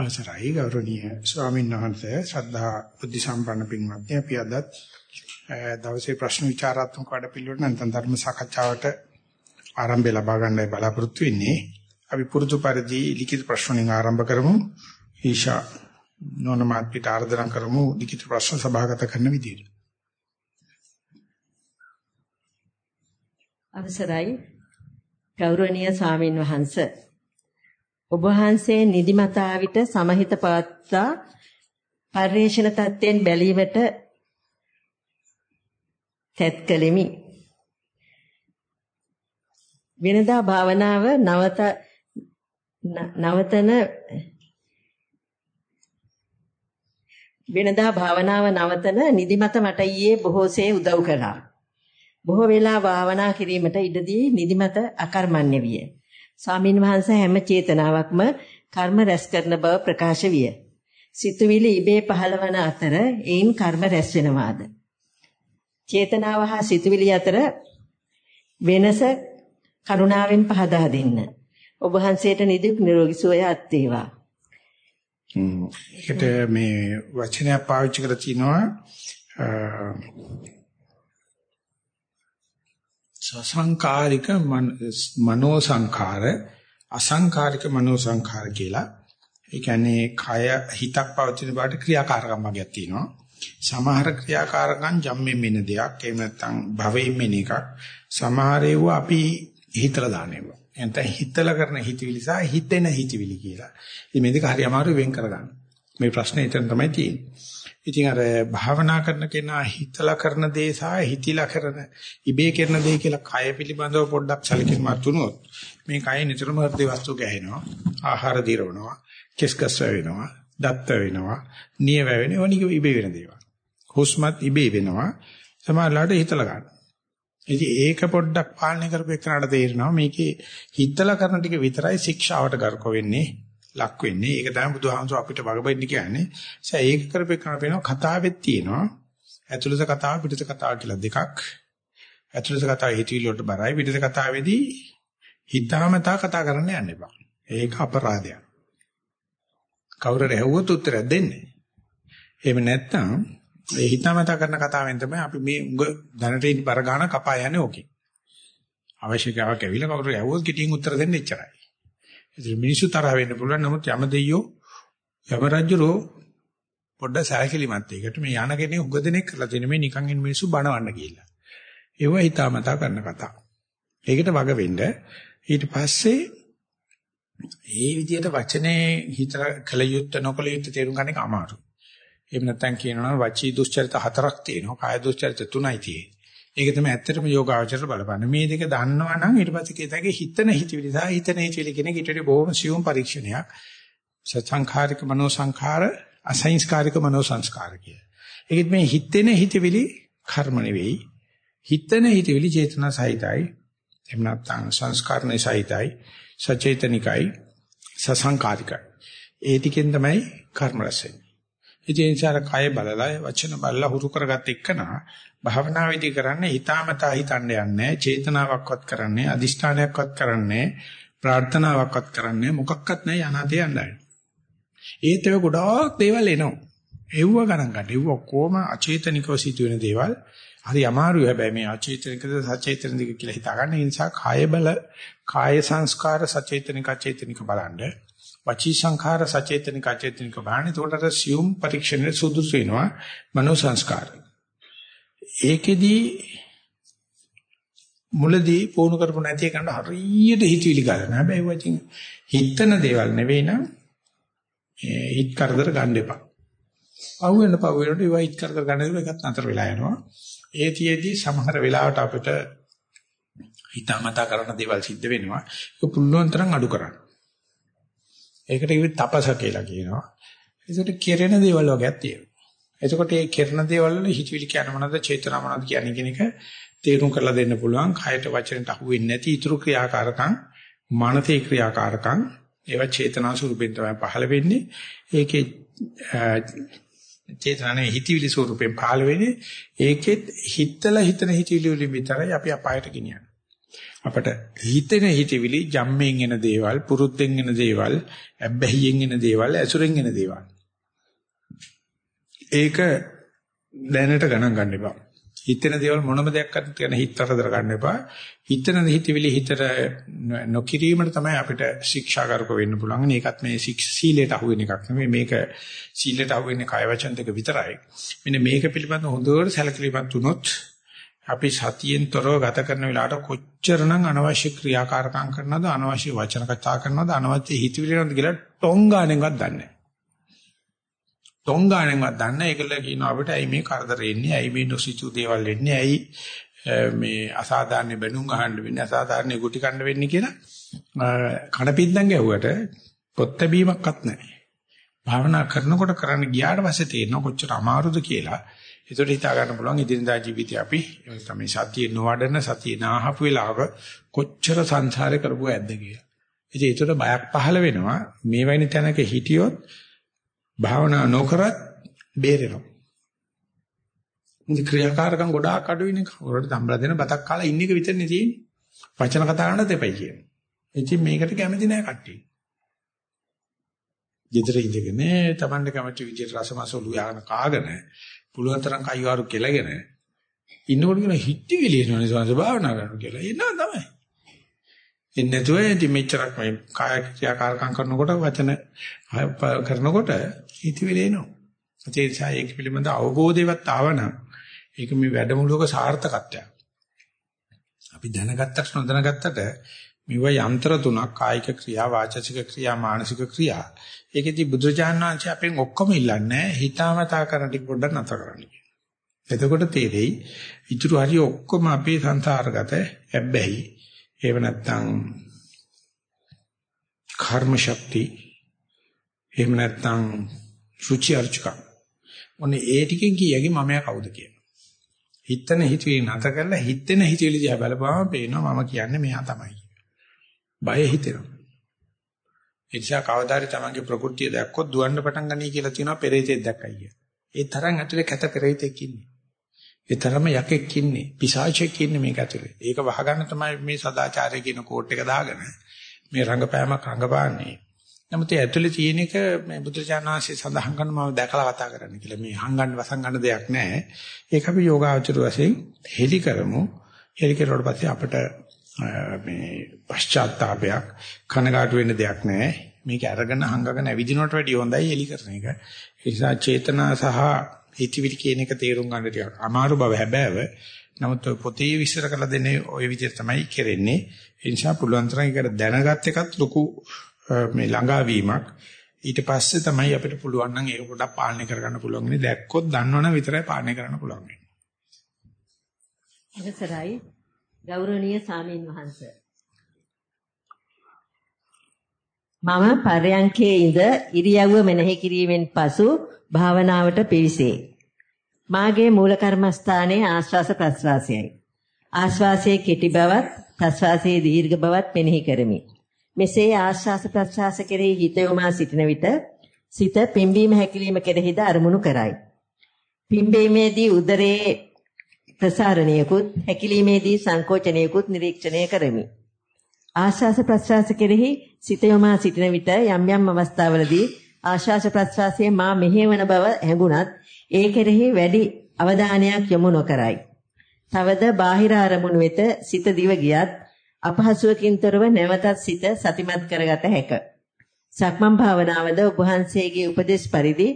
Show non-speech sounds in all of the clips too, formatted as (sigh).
අවසරයි ගෞරවනීය ස්වාමීන් වහන්සේ ශ්‍රද්ධා බුද්ධ සම්පන්න පින්වත්නි අපි අදත් දවසේ ප්‍රශ්න විචාරාත්මක වැඩපිළිවෙල නැත්නම් ධර්ම සාකච්ඡාවට ආරම්භය ලබා ගන්නයි බලාපොරොත්තු වෙන්නේ. අපි පුරුදු පරිදි ලිඛිත ප්‍රශ්න වලින් ආරම්භ කරමු. ඊෂා නොනමාත් පිට ආර්දනා කරමු ලිඛිත ප්‍රශ්න සභාගත කරන විදියට. අවසරයි ගෞරවනීය ස්වාමින් වහන්සේ ඔබ වහන්සේ නිදිමතා විට සමහිත පවත්තා පරිේශන තත්ත්වෙන් බැලීමට තැත් කළෙමි. වෙනදා භාවනාව නවත නවතන වෙනදා භාවනාව නවතන නිදිමත මට ඊයේ බොහෝසේ උදව් කළා. බොහෝ වෙලා භාවනා කිරීමට ඉඩදී නිදිමත අකර්මණ්‍ය විය. ස්වාමින් වහන්සේ හැම චේතනාවක්ම කර්ම රැස් කරන බව ප්‍රකාශ විය. සිතුවිලි ඉබේ පහළවන අතර ඒන් කර්ම රැස් වෙනවාද? චේතනාව හා සිතුවිලි අතර වෙනස කරුණාවෙන් පහදා දෙන්න. ඔබ වහන්සේට නිදුක් නිරෝගී සුවය අත් වේවා. ඒකට මේ වචනයක් පාවිච්චි කරලා තිනවා සසංකාරික මනෝ සංඛාර අසංකාරික මනෝ සංඛාර කියලා. ඒ කියන්නේ කය හිතක් පවතින බාට ක්‍රියාකාරකම් වගේක් තියෙනවා. සමහර ක්‍රියාකාරකම් ජම්මෙන් මෙන දෙයක් එහෙම නැත්නම් භවයෙන් මෙන එකක්. සමහර ඒවා අපි හිතලා දානවා. එතන හිතලා කරන හිතවිලි සහ හිතෙන හිතවිලි කියලා. ඉතින් මේ දෙක හරි අමාරු වෙන් කරගන්න. මේ ප්‍රශ්නේ එතන තමයි තියෙන්නේ. ඉතින් අර භාවනා කරන කෙනා හිතලා කරන දේ සහ හිතිලා කරන ඉබේ කරන දේ කියලා කය පිළිබඳව පොඩ්ඩක් සැලකිලිමත් වුණොත් මේ කය නිතරම හෘද වස්තු ගැහෙනවා ආහාර දිරවනවා කෙස්කස් වෙනවා දත්ත වෙනවා නිය වෙනවා වනික ඉබේ වෙන දේවල් හුස්මත් ඉබේ වෙනවා සමහරලාට හිතලා ගන්න. ඉතින් ඒක පොඩ්ඩක් පාලනය කරපෙන්නට තේරෙනවා මේකේ හිතලා කරන ටික විතරයි ශික්ෂාවට ගර්ක වෙන්නේ ලක් වෙන්නේ. ඒක තමයි බුදුහාමුදුර අපිට වගබෙන්න කියන්නේ. ඒ ඒක කරපේකන පේනවා කතාවෙත් තියෙනවා. ඇතුළත කතාව පිටත කතාව කියලා දෙකක්. ඇතුළත කතාව හිතවිලි වලට බරයි. පිටත කතාවේදී හිතාමතා කතා කරන්න යන්න එපා. ඒක අපරාධයක්. කවුරුර ඇහුවොත් උත්තරයක් දෙන්නේ. එහෙම නැත්නම් ඒ හිතාමතා කරන කතාවෙන් තමයි අපි මේ උඟ දැනට ඉන්න බර ගන්න කපා යන්නේ ඕකේ. අවශ්‍යතාවක් ඇවිල්ලා කවුරු ඇහුවොත් කිටියෙන් උත්තර දෙන්න එච්චරයි. ඉතින් මිනිස්සු තරහ වෙන්න පුළුවන්. නමුත් යම දෙයියෝ යම රජුරෝ පොඩ්ඩ සැලකිලිමත් ඒකට මේ යන කෙනේ උග දෙනෙක් කරලා තියෙන මේ නිකන් ඉන්න මිනිස්සු බනවන්න කියලා. ඒව හිතාමතා කරන කතා. ඒකට වග වෙන්න ඊට පස්සේ ඒ විදිහට වචනේ හිතලා කල යුත්තේ නොකල යුත්තේ තේරුම් ගන්න එක අමාරුයි. එහෙම නැත්නම් කියනවා වචී දුස්චරිත හතරක් තියෙනවා. කාය දුස්චරිත තුනයි තියෙන්නේ. ඒක තමයි ඇත්තටම යෝගාචර බලපන්න. මේ දෙක දන්නවනම් ඊට පස්සේ කේතගේ හිතන හිතවිලි සහ හිතන හිතවිලි කියන ඊට වඩා බොහොම සියුම් පරීක්ෂණයක්. සත්සංඛාරික මනෝ සංඛාර අසංස්කාරික මනෝ සංස්කාර කිය. ඒකත් මේ හිතෙන හිතවිලි කර්ම නෙවෙයි. හිතන හිතවිලි චේතනා සහිතයි. එහෙම නැත්නම් සංස්කාරණේ සහිතයි. සචේතනිකයි සසංකාරිකයි. ඒ ටිකෙන් තමයි කර්ම රැස් වෙන්නේ. ඉතින් ඒ නිසා කය බලලා වචන බලලා හුරු කරගත්ත එක්කනා භාවනාවේදී කරන්නේ හිතාමතා හිතන්න යන්නේ චේතනාවක්වත් කරන්නේ අදිෂ්ඨානයක්වත් කරන්නේ ප්‍රාර්ථනාවක්වත් කරන්නේ මොකක්වත් නැහැ යනාතේ යන්නයි. ඒත් ඒක ගොඩාක් දේවල් එනවා. එව්ව ගණන් ගන්න. එව්ව කොහොම අචේතනිකව සිදුවෙන දේවල්. හරි අමාරුයි හැබැයි මේ අචේතනිකද සචේතනිකද කියලා හිතාගන්න. ඒ නිසා කාය බල කාය සංස්කාර සචේතනික අචේතනික බලන්න. වචී සංඛාර සචේතනික අචේතනික බලන්න. ඒකට සියුම් පරීක්ෂණය සුදුසු වෙනවා. මනෝ සංස්කාර. ඒකෙදී මුලදී පුහුණු කරපු නැති එකට හරියට හිතවිලි ගන්න. හැබැයි වචින් හිතන දේවල් නෙවෙයි නම් හිත කරදර ගන්න එපා. පහු වෙන පහු වෙනකොට ඒවා හිත කරදර ගන්න දේ එකත් අතර වෙලා යනවා. ඒතියෙදී සමහර වෙලාවට අපිට හිතාමතා කරන දේවල් සිද්ධ වෙනවා. ඒක පුළුවන් තරම් අඩු කරන්න. ඒකට කිව්වේ තපස කියලා කියනවා. ඒකට කෙරෙන දේවල් වගේක් තියෙනවා. එතකොට මේ කෙරෙන දේවල් වල හිතවිලි කියන මොනවද චේතනා මොනවද කියන්නේ කියන එක තේරුම් කරලා දෙන්න පුළුවන්. කයට වචනට අහු වෙන්නේ නැති ඊතුරු ක්‍රියාකාරකම් මානසික ක්‍රියාකාරකම් ඒවා චේතනා ස්වරූපෙන් තමයි පහළ වෙන්නේ. ඒකේ චේතනාවේ හිතවිලි ස්වරූපෙන් පහළ වෙන්නේ. ඒකෙත් හිතලා හිතන හිතවිලි වලින් විතරයි අපි අපායට ගෙනියන්නේ. අපට හිතෙන හිතවිලි ජම්මෙන් එන දේවල්, පුරුද්දෙන් එන දේවල්, ඇබ්බැහියෙන් එන දේවල්, ඇසුරෙන් එන දේවල්. ඒක දැනට ගණන් ගන්න එපා. හිතෙන දේවල් මොනම දෙයක් අත් කියන හිත තරදර ගන්න එපා. හිතන හිතවිලි හිතට නොකිරීමට තමයි අපිට ශික්ෂාකාරක වෙන්න පුළුවන්. ඒකත් මේ සීලයට අහු වෙන එකක් නෙමෙයි. මේක සීලයට අහු වෙන්නේ කය වචන දෙක විතරයි. මෙන්න මේක පිළිබඳව හොඳට සැලකිලිමත් වුණොත් අපි සතියෙන් තොරව ගත කරන වෙලාවට කොච්චරනම් අනවශ්‍ය ක්‍රියාකාරකම් කරනවද අනවශ්‍ය වචන කතා කරනවද අනවශ්‍ය හිතවිලි කරනවද කියලා ටොංගාණෙන්වත් දන්නේ නැහැ. ටොංගාණෙන්වත් දන්නේ ඒකල කියනවා අපිට ඇයි මේ කරදර එන්නේ ඇයි මේ නොසිතු දේවල් එන්නේ ඇයි මේ අසාධාරණ බැනුම් අහන්න වෙන්නේ අසාධාරණ ගුටි කන්න වෙන්නේ කියලා කණපින්දම් ගැහුවට පොත් බැීමක්වත් නැහැ. භාවනා කරනකොට කරන්න ගියාට පස්සේ තේරෙනවා කොච්චර අමාරුද කියලා. ඒකට හිතා ගන්න පුළුවන් ඉදිරියදා ජීවිතේ අපි තමයි සතිය නොවඩන සතිය නාහපු වෙලාවක කොච්චර සංසාරේ කරපුව ඇද්ද කියලා. ඉතින් ඒකට බයක් පහළ වෙනවා මේ වයින් තැනක හිටියොත් භාවනා නොකරත් බේරෙනවා. ඉතින් ක්‍රියාකාරකම් ගොඩාක් අඩු වෙන කවුරුහරි තම්බලා දෙන බතක් කාලා ඉන්න එක විතරනේ තියෙන්නේ. වචන කතා කරන්න දෙපයි කියන්නේ. ඉතින් මේකට කැමති නෑ කට්ටිය. ගෙදර ඉඳගෙන තමන්ට කැමති විදිහට රසමසලු යාන කාගෙන පුළුවන් තරම් කයිවාරු කෙලගෙන ඉන්නකොට කියන හිටි විලියනවනේ සංස භාවනා කරනවා කියලා. එනවා තමයි. එන්නේ නැතුව ඉතින් මෙච්චරක් මේ කාය ක්‍රියාකාරකම් කරනකොට වචන කරනකොට හිති විලියනවා. ඒ නිසා ඒක පිළිබඳ අවබෝධයවත් ආවනම් ඒක මේ වැඩමුළුවක සාර්ථකත්වයක්. අපි දැනගත්තට නොදැනගත්තට මෙව යන්ත්‍ර තුනක් කායික ක්‍රියා වාචසික ක්‍රියා මානසික ක්‍රියා ඒකෙදි බුදුරජාණන් වහන්සේ අපෙන් ඔක්කොම ඉල්ලන්නේ හිතාමතා කරන ටික පොඩ්ඩක් නතර කරන්න එතකොට තේරෙයි ඉතුරු හරිය ඔක්කොම අපේ සංසාරගත හැබැයි ඒව නැත්තම් කර්ම ශක්තිය එහෙම නැත්තම් රුචි අරුචිකම් ඔන්නේ ඒ ටිකෙන් කියයි මමයා කවුද කියලා හිතන හිතේ නැත කරලා හිතෙන හිතේලි දිහා බලපුවම පේනවා මම කියන්නේ මෙයා තමයි බය හිතෙනවා. ඒ නිසා කවදාරි තමන්ගේ ප්‍රകൃතිය දැක්කොත් දුවන්න පටන් ගන්නයි කියලා කියනවා පෙරේතෙක් දැක්කයි කිය. ඒ තරම් ඇතුලේ කැත පෙරේතෙක් ඉන්නේ. ඒ තරම යකෙක් ඉන්නේ, පිසාචෙක් ඉන්නේ මේක ඇතුලේ. ඒක වහගන්න තමයි මේ සදාචාරය කියන කෝට් එක දාගෙන මේ රංගපෑමක් රංගපාන්නේ. නමුත් ඒ ඇතුලේ තියෙන එක මේ බුදුචානන්සේ සඳහන් කරන මම දැකලා කතා කරන්න කියලා. මේ හංගන්න වසංගන්න දෙයක් නැහැ. ඒක අපි යෝගාචර වශයෙන් හෙලි කරමු. හෙලි කරුවාට පස්සේ අපිට මේ පශ්චාත්තාවයක් කනගාටු වෙන්න දෙයක් නැහැ. මේක අරගෙන හංගගෙන ඇවිදිනවට වැඩිය හොඳයි එලි කරන එක. ඒ නිසා චේතනා සහ හිතවිලි කියන එක තේරුම් ගන්න ටිකක් අමාරු බව හැබෑව. නමුත් පොතේ විස්තර කරලා දෙන්නේ ওই විදිහට තමයි කරන්නේ. ඒ නිසා පුළුවන් තරම් ඒකට දැනගත් එකත් ලොකු මේ ළඟාවීමක්. ඊට පස්සේ තමයි අපිට පුළුවන් නම් ඒක පොඩ්ඩක් පාලනය කරගන්න පුළුවන්. ඉතින් දැක්කොත් දන්නවනම් විතරයි පාලනය කරන්න පුළුවන්. අවසරයි ගෞරවනීය සාමීන් වහන්ස මම පරයන්කේ ඉඳ ඉරියව්ව මෙනෙහි කිරීමෙන් පසු භාවනාවට පිවිසේ. මාගේ මූල කර්මස්ථානයේ ආශ්වාස ප්‍රශ්වාසයයි. ආශ්වාසයේ කෙටි බවත් ප්‍රශ්වාසයේ දීර්ඝ බවත් මෙනෙහි කරමි. මෙසේ ආශ්වාස ප්‍රශ්වාස කෙරෙහි හිත යොමා සිටින විට සිත පිම්බීම හැකිලිම කෙරෙහිද අරමුණු කරයි. පිම්බීමේදී උදරයේ ප්‍රසාරණයකුත් හැකිලීමේදී සංකෝචනයකුත් නිරීක්ෂණය කරමි. ආශ්වාස ප්‍රශ්වාස කෙරෙහි සිත යොමා සිටින විට යම් යම් අවස්ථාවලදී ආශ්වාස ප්‍රශ්වාසයේ මා මෙහෙවන බව හැඟුණත් ඒ කෙරෙහි වැඩි අවධානයක් යොමු නොකරයි. තවද බාහිර අරමුණු වෙත සිත දිව ගියත් අපහසුවකින් තොරව නැවතත් සිත සතිමත් කරගත හැක. සක්මන් භාවනාවද ඔබ වහන්සේගේ උපදේශ පරිදි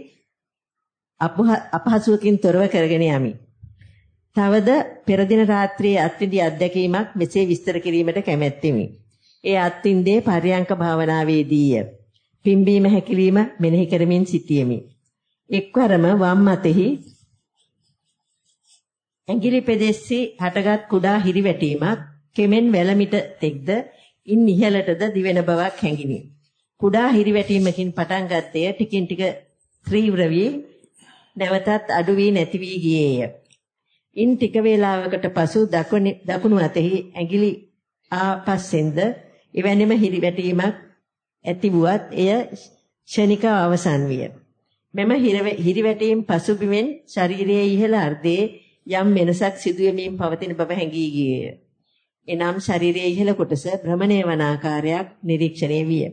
අපහසුවකින් තොරව කරගෙන යමි. තවද පෙර දින රාත්‍රියේ අත්විඳි අත්දැකීමක් මෙසේ විස්තර කිරීමට කැමැත්තෙමි. ඒ අත්විඳේ පරියංක භාවනාවේදීය. පිම්බීම හැකිලිම මෙනෙහි කරමින් සිටියෙමි. එක්වරම වම් අතෙහි ඇඟිලි පෙදෙස්සි හටගත් කුඩා හිරිවැටීමක් කෙමෙන් වැලමිට තෙක්ද ඉන් ඉහළටද දිවෙන බවක් හැඟිනි. කුඩා හිරිවැටීමකින් පටන් ගත්තේ ටිකින් ටික ත්‍රීව්‍ර වී නැවතත් අඩු වී නැති වී ගියේය. ඉන් ටික වේලාවකට පසු දකුණු අතෙහි ඇඟිලි ආපස්සෙන්ද එවැනිම හිරිවැටීමක් ඇති වුවත් එය ෂණිකව අවසන් විය. මෙම හිරිවැටීම් පසුබිමෙන් ශරීරයේ ඉහළ අර්ධයේ යම් වෙනසක් සිදුවෙමින් පවතින බව හැඟී ගියේය. එනම් ශරීරයේ ඉහළ කොටස භ්‍රමණය වන ආකාරයක් නිරීක්ෂණය විය.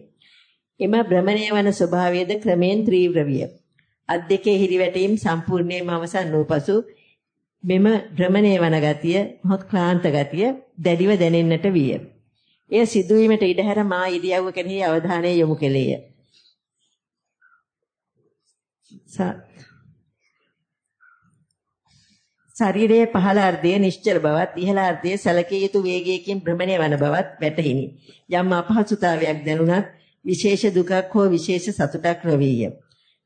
එම භ්‍රමණය වන ස්වභාවයද ක්‍රමෙන් තීව්‍ර විය. අත් දෙකේ හිරිවැටීම් සම්පූර්ණයෙන්ම අවසන් වූ පසු මෙම භ්‍රමණය වන ගතිය, මොහොත් ක්ලාන්ත ගතිය දැඩිව දැනෙන්නට විය. එය සිදුවීමට ඉඩහැර මා ඉරියව්ව කෙරෙහි අවධානය යොමු කෙලේය. ශරීරයේ පහළ අර්ධයේ නිශ්චල බවත් ඉහළ අර්ධයේ සැලකිය යුතු වේගයකින් භ්‍රමණය වන බවත් වැටහිනි. යම් අපහසුතාවයක් දැනුණත් විශේෂ දුකක් හෝ විශේෂ සතුටක් නොවිය.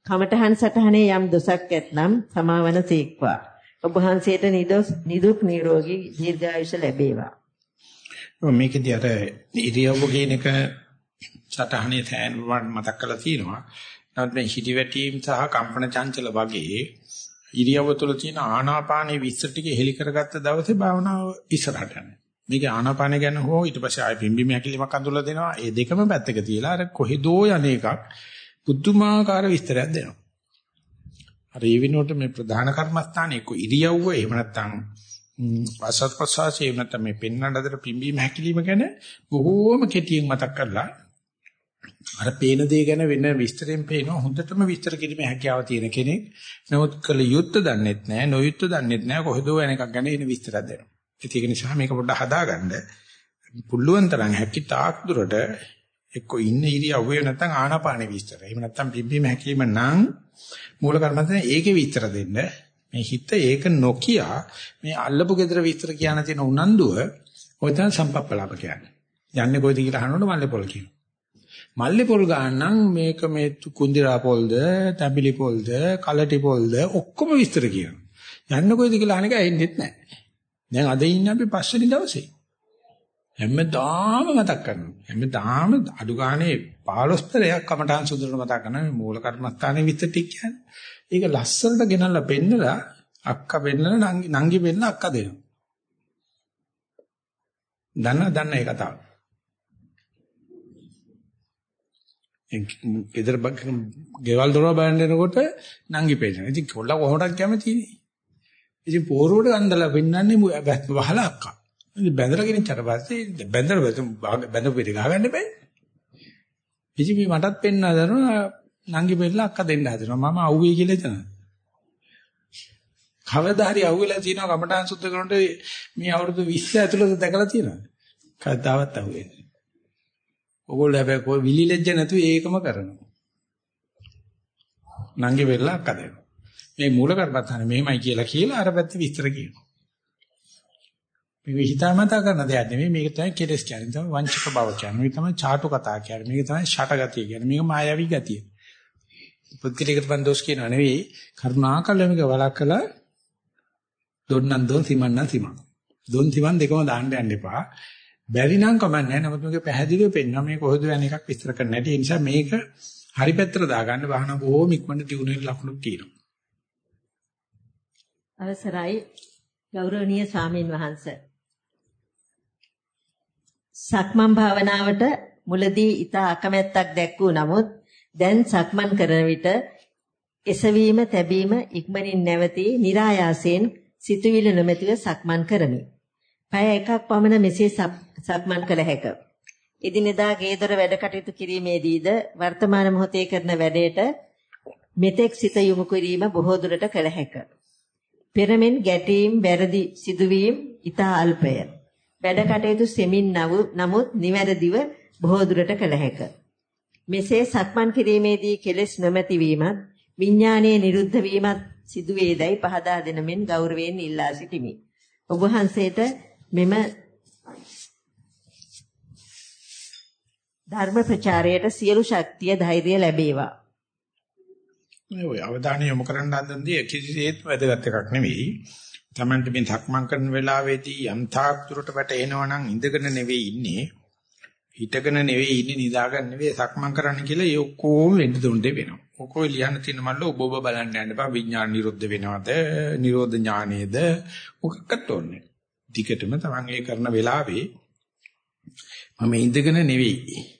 කමඨහන් සටහනේ යම් දොසක් ඇතනම් සමාවන සීක්වා. ඔබ වහන්සේට නිදොස් නිදුක් නිරෝගී දීර්ඝායුෂ ලැබේවා. මේකදී අර ඉරියව්ව කියන එක සටහනේ තෑන් මතක් කරලා තියෙනවා. නමුත් මේ හිටිවැටීම් සහ කම්පන චංචල වගේ ඉරියව්ව තුළ තියෙන ආනාපානයේ විස්තර ටික හෙලි කරගත්ත දවසේ භාවනාව ඉස්සරහට යනවා. මේක ආනාපාන ගැන හෝ ඊට පස්සේ ආයෙ පිම්බීම හැකිලිමක් අඳුරලා දෙනවා. ඒ දෙකම පැත්තක තියලා අර කොහෙදෝ යන එකක් පුදුමාකාර විස්තරයක් දෙනවා. අර ඒ වෙනුවට මේ ප්‍රධාන කර්මස්ථානයේ කො ඉරියව්ව එහෙම නැත්නම් වාසත් ප්‍රසවාසයේ නැත්නම් මේ පෙන්වන්න අතර පිම්බීම හැකිලිම ගැන බොහෝම කෙටියෙන් මතක් කරලා අර පේන දේ ගැන වෙන විස්තරෙන් පේනවා හොඳටම විස්තර කිරීමේ හැකියාව තියෙන කෙනෙක්. නමුත් කළ යුත්තේ දන්නෙත් නැහැ, නොයුත්තේ දන්නෙත් නැහැ. කොහෙදෝ යන එකක් ගැන එන විස්තරයක් දෙනවා. ඒක නිසා මේක පොඩ්ඩක් හදාගන්න. පුළුවන් තරම් හැකි තාක් දුරට එක්ක ඉන්න ඉරියව්වේ නැත්නම් ආනාපානෙ විස්තර. එහෙම නැත්නම් පිම්බීම හැකීම නම් මූල කර්මන්තනේ ඒකේ විස්තර දෙන්න. මේ හිත ඒක නොකිය මේ අල්ලපු gedara විස්තර කියන තියෙන උනන්දුව ඔය තමයි සම්පප්පලාප කියන්නේ. යන්නේ කොයිද කියලා අහනකොට මල්ලේ පොල් කියනවා. මල්ලේ පොල් ගන්නම් මේක මේ කුන්දිරා පොල්ද, තැඹිලි පොල්ද, කලටි පොල්ද ඔක්කොම විස්තර කියනවා. යන්න කොයිද කියලා අහන එක ඇහෙන්නෙත් නැහැ. දැන් අද ඉන්නේ අපි පස්වෙනි දවසේ. හැමදාම මතක් කරනවා. හැමදාම අඩු ගානේ 15 පෙරයක් කමඨාන් සුදුරට මතක් කරනවා මේ මූල කර්මස්ථානයේ විතර ටික කියන්නේ. ඒක ලස්සනට ගෙනල්ලා පෙන්නලා අක්ක පෙන්නලා නංගි නංගි පෙන්න අක්ක දෙනවා. දන්න දන්න ඒ කතාව. ගෙදර ගෙවල් දොර බලන්න එනකොට නංගි පෙන්නනවා. ඉතින් කොල්ලා කොහොමද කැමතිනේ? ඉතින් පෝරුවට ගන්දලා පෙන්නන්නේ වහලා අක්කා. ඉතින් බැඳලා ගෙනිච්චට පස්සේ බැඳලා බැඳ පිට ගහගන්න බෑ. ඉතින් මේ මටත් පෙන්නා දරනවා නංගි බෙල්ල අක්කා දෙන්න හදනවා. මම අවුවේ කියලා හිතනවා. කවදා හරි අවුවෙලා තියෙනවා කමඨාන් සුද්ධ කරනකොට මේ අවුරුදු 20 ඇතුළත දැකලා තියෙනවා. කවදාවත් අවුවෙන්නේ. ඕගොල්ලෝ හැබැයි කොයි විලිලැජ්ජ නැතුව ඒකම කරනවා. නංගි බෙල්ල අක්කා දෙනවා. මේ මූල කර්මත්තානේ මෙහෙමයි කියලා කියලා අර පැත්තේ විස්තර කියනවා. මේක හිතාමතා කරන දෙයක් නෙමෙයි මේක තමයි කෙලස් කියන්නේ. තමයි වංචක බව කියන්නේ. මේක තමයි ചാටු කතා කියන්නේ. මේක තමයි ෂටගතිය කියන්නේ. මේක මායාවී ගතිය. පුද්ගලිකට බන්දෝස් කියනවා නෙවෙයි කරුණාකර මේක වලක්කලා දොන්නන් දොන් සිමන්නන් සිමන්. දොන් සිමන් දෙකම දාන්න යන්න එපා. බැරි නම් කමන්නේ නැහැ. නමුත් මේක පැහැදිලිව පෙන්වනවා මේ කොහොද යන එකක් විස්තර කරන්න නැටි. ඒ නිසා මේක හරි පැත්තට දාගන්න බහන බොහොම ඉක්මනට දිනුනේ ලකුණු තියෙනවා. අවසරයි ගෞරවනීය සාමීන් වහන්ස සක්මන් භාවනාවට මුලදී ඊට අකමැත්තක් දැක්වූ නමුත් දැන් සක්මන් කරන විට එසවීම තැබීම ඉක්මනින් නැවතී નિરાයාසයෙන් සිතුවිලි නොමැතිව සක්මන් කරමි. පය එකක් පමණ මෙසේ සක්මන් කළ හැක. එදිනෙදා ගේදොර වැඩ කටයුතු කිරීමේදීද වර්තමාන මොහොතේ කරන වැඩේට මෙතෙක් සිත යොමු කිරීම බොහෝ දුරට කළ හැකිය. පෙරමෙන් ගැටීම් වැරදි සිදුවීම් ඊතා අල්පය. වැඩ කටයුතු සෙමින් නමුත් නිවැරදිව බොහෝ දුරට කළ හැක. මෙසේ සක්මන් කිරීමේදී කෙලෙස් නොමැති වීමත් විඥානයේ නිරුද්ධ වීමත් සිදුවේදයි පහදා දෙන මෙන් ගෞරවයෙන් ඉල්ලා සිටිමි. ඔබ වහන්සේට මෙම ධර්ම ප්‍රචාරයට සියලු ශක්තිය ධෛර්යය ලැබේවා. මේ ඔය අවධානය යොමු කරන්න හදනදී කිසිසේත් වැදගත් එකක් නෙවෙයි. Tamanට මේ ධක්මං කරන වෙලාවේදී යම් තාක් දුරට වැටෙනවා නම් ඉඳගෙන නෙවෙයි ඉන්නේ. හිටගෙන නෙවෙයි ඉන්නේ නිදාගෙන නෙවෙයි සක්මන් කරන්න කියලා ඒ ඔක්කොම වෙන්න දුන්නේ වෙනවා. ඔකෝ ලියන්න තියෙන මල්ල ඔබ ඔබ බලන්න යන්න බා විඥාන නිරුද්ධ වෙනවද? නිරෝධ ඥානේද? මොකක්වත් ඕනේ. ටිකටම Taman ඒ කරන වෙලාවේ මම ඉඳගෙන නෙවෙයි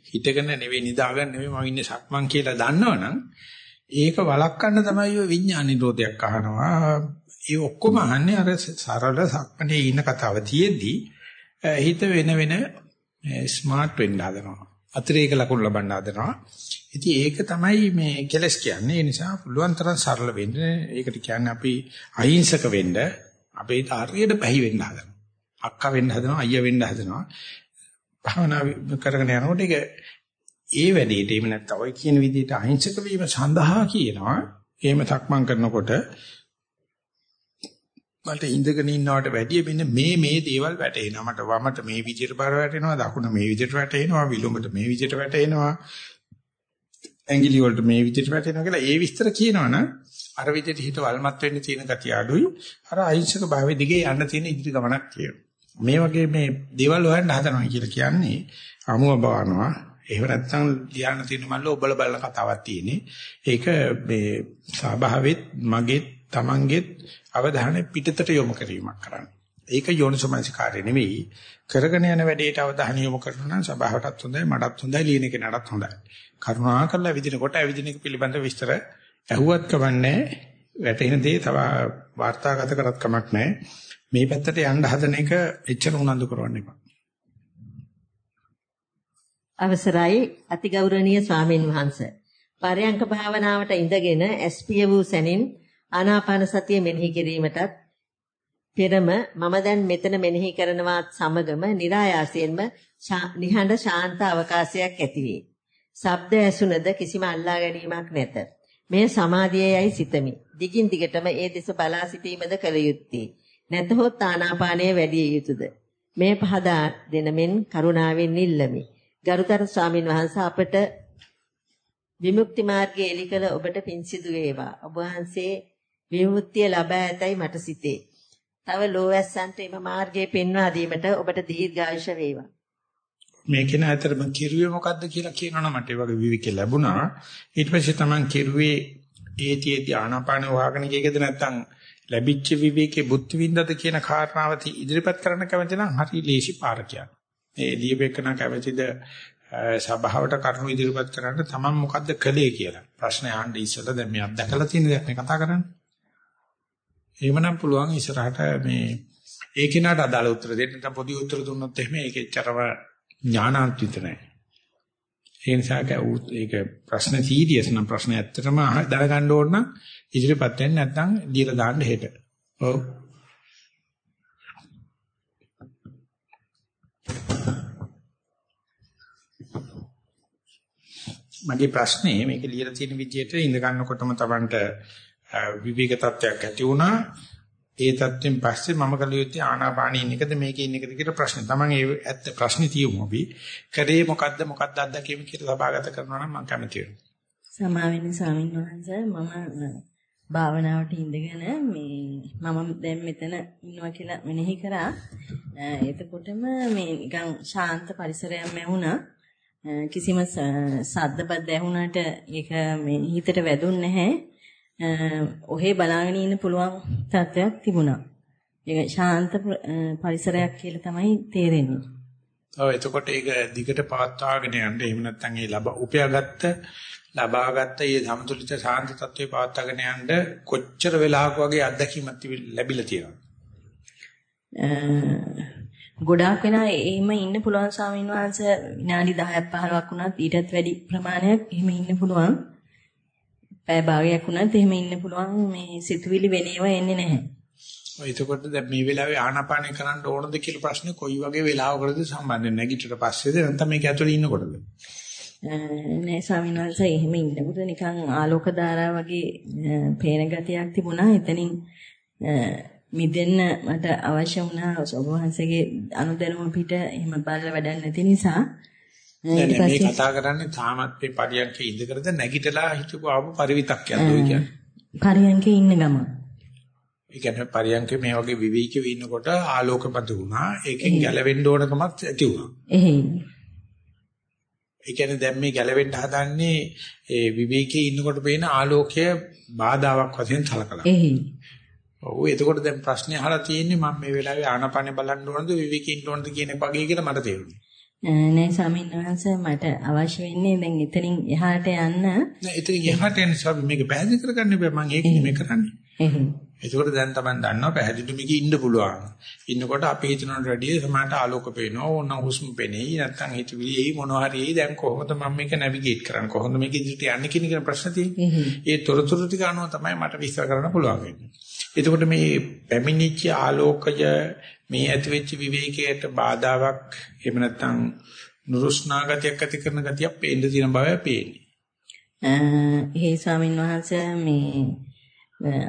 හිටගෙන නෙවෙයි නිදාගෙන නෙවෙයි මම ඉන්නේ සක්මන් කියලා දන්නවනම් ඒක වළක්වන්න තමයි ඔය විඥාන නිරෝධයක් අහනවා. ඒ ඔක්කොම අහන්නේ අර සරල සක්මනේ ඉන්න කතාව තියෙද්දි හිත වෙන වෙන ස්මාර්ට් වෙන්න හදනවා. අතිරේක ලකුණු ලබන්න හදනවා. ඉතින් ඒක තමයි මේ කෙලස් කියන්නේ. ඒ නිසා පුළුවන් තරම් සරල වෙන්න. ඒකට කියන්නේ අපි අහිංසක වෙන්න, අපේ හරියට පැහි වෙන්න හදනවා. අක්කා වෙන්න හදනවා, අයියා වෙන්න හදනවා. භාවනා කරගෙන යනකොට ඒක ඒ වැඩේට එහෙම නැත්නම් ඔය කියන විදිහට අහිංසක වීම සඳහා කියනවා. එහෙම සක්මන් කරනකොට මට ඉඳගෙන ඉන්නවට වැඩිය මෙන්න මේ මේ දේවල් වැටෙනවා. මට වමට මේ විදිහට බර වැටෙනවා, දකුණ මේ විදිහට වැටෙනවා, විලුඹට මේ විදිහට වැටෙනවා. ඇඟිලි වලට මේ විදිහට වැටෙනවා කියලා ඒ විස්තර කියනවනම් අර විදිහට හිත වල්මත් වෙන්න තියෙන ගතිය අඩුයි. අර අහිංසක භාවයේ දිගේ යන්න තියෙන ඉදිරි ගමනක් තියෙනවා. මේ වගේ මේ දේවල් හොයන්න හදනවා කියලා කියන්නේ අමුව බවනවා. එහෙම නැත්නම් ධ්‍යාන තියෙන මල්ල ඔබල බලන කතාවක් තියෙන්නේ. ඒක මේ ස්වභාවෙත් මගේ තමන්ගෙත් අවධානය පිටතට යොමු කිරීමක් කරන්නේ. ඒක යෝනිසමනසිකාරය නෙවෙයි. කරගෙන යන වැඩේට අවධානය යොමු කරනවා නම් සබාවටත් හොඳයි, මටත් හොඳයි, ලියන කෙනාටත් හොඳයි. කරුණාකරලා විදිනකොට ඇවිදින එක පිළිබඳ විස්තර ඇහුවත් කමන්නේ වැටෙන දේ තව වාර්තාගත කරත් කමක් නැහැ. මේ පැත්තට යන්න හදන එක එච්චර උනන්දු කරවන්න එපා. අවසරයි අතිගෞරවනීය ස්වාමින් වහන්සේ. පරයන්ක භාවනාවට ඉඳගෙන ස්පිය වූ සැනින් ආනාපාන සතිය මෙනෙහි කිරීමටත් පෙරම මම දැන් මෙතන මෙනෙහි කරනවත් සමගම નિરાයාසයෙන්ම නිහඬ ශාන්ත අවකාශයක් ඇති වේ. ශබ්ද ඇසුනද කිසිම අල්ලා ගැනීමක් නැත. මෙය සමාධියයි සිතමි. දිගින් දිගටම ඒ දෙස බලා සිටීමද කළ යුත්තේ. නැතහොත් ආනාපානය වැඩි යුතුයද? මේ පහදා දෙනමින් කරුණාවෙන් ඉල්ලමි. ගරුතර ස්වාමින් වහන්සේ අපට විමුක්ති මාර්ගයේ එලිකල ඔබට පින් සිදු වේවා. ඔබ වහන්සේ විමුක්තිය ලබා ඇතයි මට සිතේ. තව ලෝවැස්සන්ට එම මාර්ගයේ පෙන්වා දීමට ඔබට දීර්ඝායුෂ වේවා. මේකේන ඇතරම කිරුවේ මොකද්ද කියලා කියනවනම් මට ඒ වගේ විවික ලැබුණා. ඊට පස්සේ Taman කිරුවේ ඒතියේ ආනාපාන වහගෙන ගියේද නැත්නම් ලැබිච්ච විවේකේ බුද්ධ විඳද කියන කාරණාව ඉදිරිපත් කරන්න කැමති නම් හරි ලේසි පාර කියන්නේ. ඒ ලියපෙකන කැමතිද සභාවට කරුණු ඉදිරිපත් කරන්න Taman මොකද්ද කළේ කියලා. ප්‍රශ්න අහන්න ඉස්සෙල්ලා දැන් මේ අත්දකලා තියෙන දේ මේ කතා කරන්නේ. එහෙමනම් පුළුවන් ඉස්සරහට මේ ඒ කෙනාට අදාළ උත්තර දෙන්න නැත්නම් පොඩි උත්තර දුන්නොත් එහෙම ඒක එච්චරම ඥානාන්විත නැහැ. ඒ නිසා ඒක ප්‍රශ්න සීරියස් නම් ප්‍රශ්න ඇත්තටම දැනගන්න ඕන නම් ඉදිරියපත් වෙන්න නැත්නම් දීලා දාන්න හෙට. ඔව්. මගේ ප්‍රශ්නේ මේක ලියලා තියෙන විදිහට ඉඳ ගන්නකොටම Tamanට විවේක තත්ත්වයක් ඇති වුණා. ඒ තත්ත්වෙන් පස්සේ මම කල යුත්තේ ආනාපානෙ ඉන්න එකද මේකේ ඉන්න එකද කියලා ප්‍රශ්නේ. Taman ඒ ඇත්ත ප්‍රශ්නේ තියමු අපි. කරේ මොකද්ද මොකද්ද අත්දැකීම කියලා සභාගත කරනවා නම් මම කැමති වෙනවා. සමාවෙන්න ස්වාමීන් වහන්සේ මම භාවනාවට ඉඳගෙන මේ මම දැන් මෙතන ඉන්නවා කියලා මෙනෙහි කරා. එතකොටම මේ නිකන් ශාන්ත පරිසරයක් ලැබුණා. කිසිම සද්දබද්ද ඇහුණාට ඒක මේ හිතට වැදුන්නේ නැහැ. ඔහේ බලාගෙන ඉන්න පුළුවන් තත්ත්වයක් තිබුණා. ඒක ශාන්ත පරිසරයක් කියලා තමයි තේරෙන්නේ. ඔව් එතකොට ඒක දිගට පවත්වාගෙන යන්න එහෙම නැත්නම් ඒ ලබ උපයාගත්ත ලබාගත්ත මේ සමතුලිත ශාන්ත තත්ත්වේ පවත්වාගෙන යන්න කොච්චර වෙලාවක වගේ අත්දැකීමක් ලැබිලා තියෙනවද? ගොඩාක් වෙනා එහෙම ඉන්න පුළුවන් ස්වාමීන් වහන්සේ විනාඩි 10ක් 15ක් වුණත් ඊටත් වැඩි ප්‍රමාණයක් එහෙම ඉන්න පුළුවන්. පැය භාගයක් වුණත් එහෙම ඉන්න පුළුවන් මේ සිතුවිලි වෙන ඒවා එන්නේ නැහැ. එතකොට දැන් මේ වෙලාවේ ආනාපානය කරන්න ඕනද කියලා ප්‍රශ්නේ කොයි වගේ වෙලාවකටද සම්බන්ධ නැගිටිට පස්සේද නැත්නම් මේක ඇතුලේ ඉන්නකොටද? නෑ ස්වාමීන් වහන්සේ එහෙම ඉන්නකොට නිකන් ආලෝක ධාරා වගේ පේන ගතියක් තිබුණා. එතනින් මිදෙන්න මට අවශ්‍ය වුණා ඔබ වහන්සේගේ අනුදැනුම පිට එහෙම බලලා වැඩක් නැති නිසා ඊට පස්සේ මේ කතා කරන්නේ තාමත් මේ පරියන්කේ ඉඳකරද නැගිටලා හිටපු ආපු පරිවිතක්යක්ද ඔය කියන්නේ. පරියන්කේ ඉන්න ගම. ඒ කියන්නේ පරියන්කේ මේ වගේ විවේකීව ඉන්නකොට ආලෝකපත වුණා. ඒකෙන් ගැලවෙන්න ඕනකමක් ඇති වුණා. එහෙයි. ඒ කියන්නේ දැන් මේ ගැලවෙන්න හදන්නේ ඒ විවේකී ඉන්නකොට පේන ආලෝකය බාධාවක් වශයෙන් සලකලා. එහෙයි. ඔව් එතකොට දැන් ප්‍රශ්නේ අහලා තියෙන්නේ මම මේ වෙලාවේ ආනපනේ බලන්න ඕනද විවේකී ඉන්න ඕනද කියන පගේ කියලා මට තේරුණා. නෑ ස්වාමීන් වහන්සේ මට අවශ්‍ය වෙන්නේ දැන් එතනින් එහාට යන්න. නෑ එතනින් එහාට යන සබ් මේක පැහැදිලි කරගන්න බෑ මම ඒක නෙමෙයි කරන්නේ. ඒකෝට දැන් තමයි දන්නවා පැහැදිලි මේක ඉන්න පුළුවන්. ඉන්නකොට අපි හිතනට වැඩිය සමානට ආලෝක පේනවා ඕන හුස්ම පේනෙයි නැත්නම් හිතවිලි එයි මොනවා හරි එයි දැන් කොහොමද මම මේක නැවිගේට් කරන්නේ කොහොමද මේක ඉදිරියට යන්නේ කියන එක ප්‍රශ්න තියෙන්නේ. ඒ තොරතුරු ටික අනුව තමයි මට විස්තර කරන්න පුළුවන් වෙන්නේ. එතකොට මේ පැමිණිච්ච ආලෝකය මේ ඇතිවෙච්ච විවේකයට බාධාවක් එහෙම නැත්නම් නුරුස්නාගතියක් ඇති කරන ගතියක් පේන්න තියෙන බවයි පේන්නේ. ඒ ස්වාමින් වහන්සේ මේ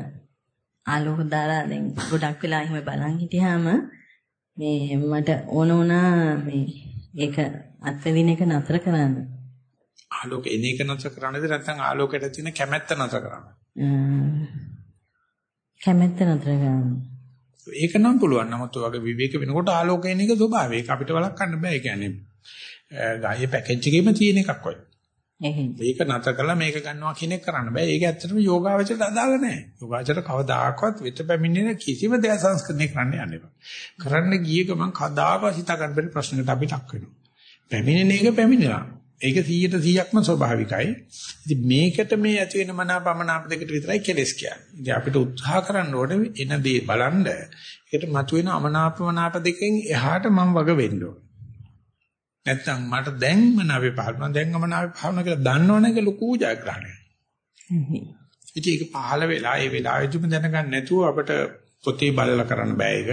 ආලෝක දාලා දැන් ගොඩක් වෙලා එහෙම බලන් හිටියාම මේ මට ඕන වුණා මේ ඒක අත්විඳින එක නතර කරන්න. ආලෝක එන එක නතර කරන්නද නැත්නම් ආලෝකයට තියෙන කැමැත්ත නතර කරන්න? කැමැත්ත නතර කරන්න. ඒක නම් පුළුවන්. නමුත් ඔය වගේ විවේක වෙනකොට ආලෝකයෙන් එක ස්වභාවය. ඒක අපිට වළක්වන්න බෑ. ඒ කියන්නේ ගායේ පැකේජ් එකේම තියෙන එකක් වගේ. මේක නැත කළා මේක ගන්නවා කියන එක කරන්න බෑ. ඒක ඇත්තටම යෝගාවචරයට අදාළ නැහැ. යෝගාවචර කවදාකවත් විත පැමිණෙන කිසිම දෙයක් සංස්කරණය කරන්න යන්න එපා. කරන්න ගිය ගමන් කවදාකවත් හිතා ගන්න බැරි ප්‍රශ්නකට අපි ටක් වෙනවා. පැමිණෙන එක පැමිණෙනවා. ඒක 100%ක්ම ස්වභාවිකයි. ඉතින් මේකට මේ ඇති වෙන මනාපමනාප දෙකට විතරයි කෙලස් කියන්නේ. ඉතින් අපිට උත්සාහ කරන්න ඕනේ එන දේ බලන්න. ඒකට මතුවෙන අමනාපමනාප දෙකෙන් එහාට මම වග වෙන්න ඕනේ. නැත්තම් මට දැන් මනාවේ පහළනවා දැන් මනාවේ පහළනවා කියලා දන්නවනේ ඒක ලොකු ජයග්‍රහණයක්. ඉතින් ඒක පහළ වෙලා ඒ වෙලාවෙදිම දැනගන්න නැතුව අපිට පොතේ බලලා කරන්න බෑ ඒක.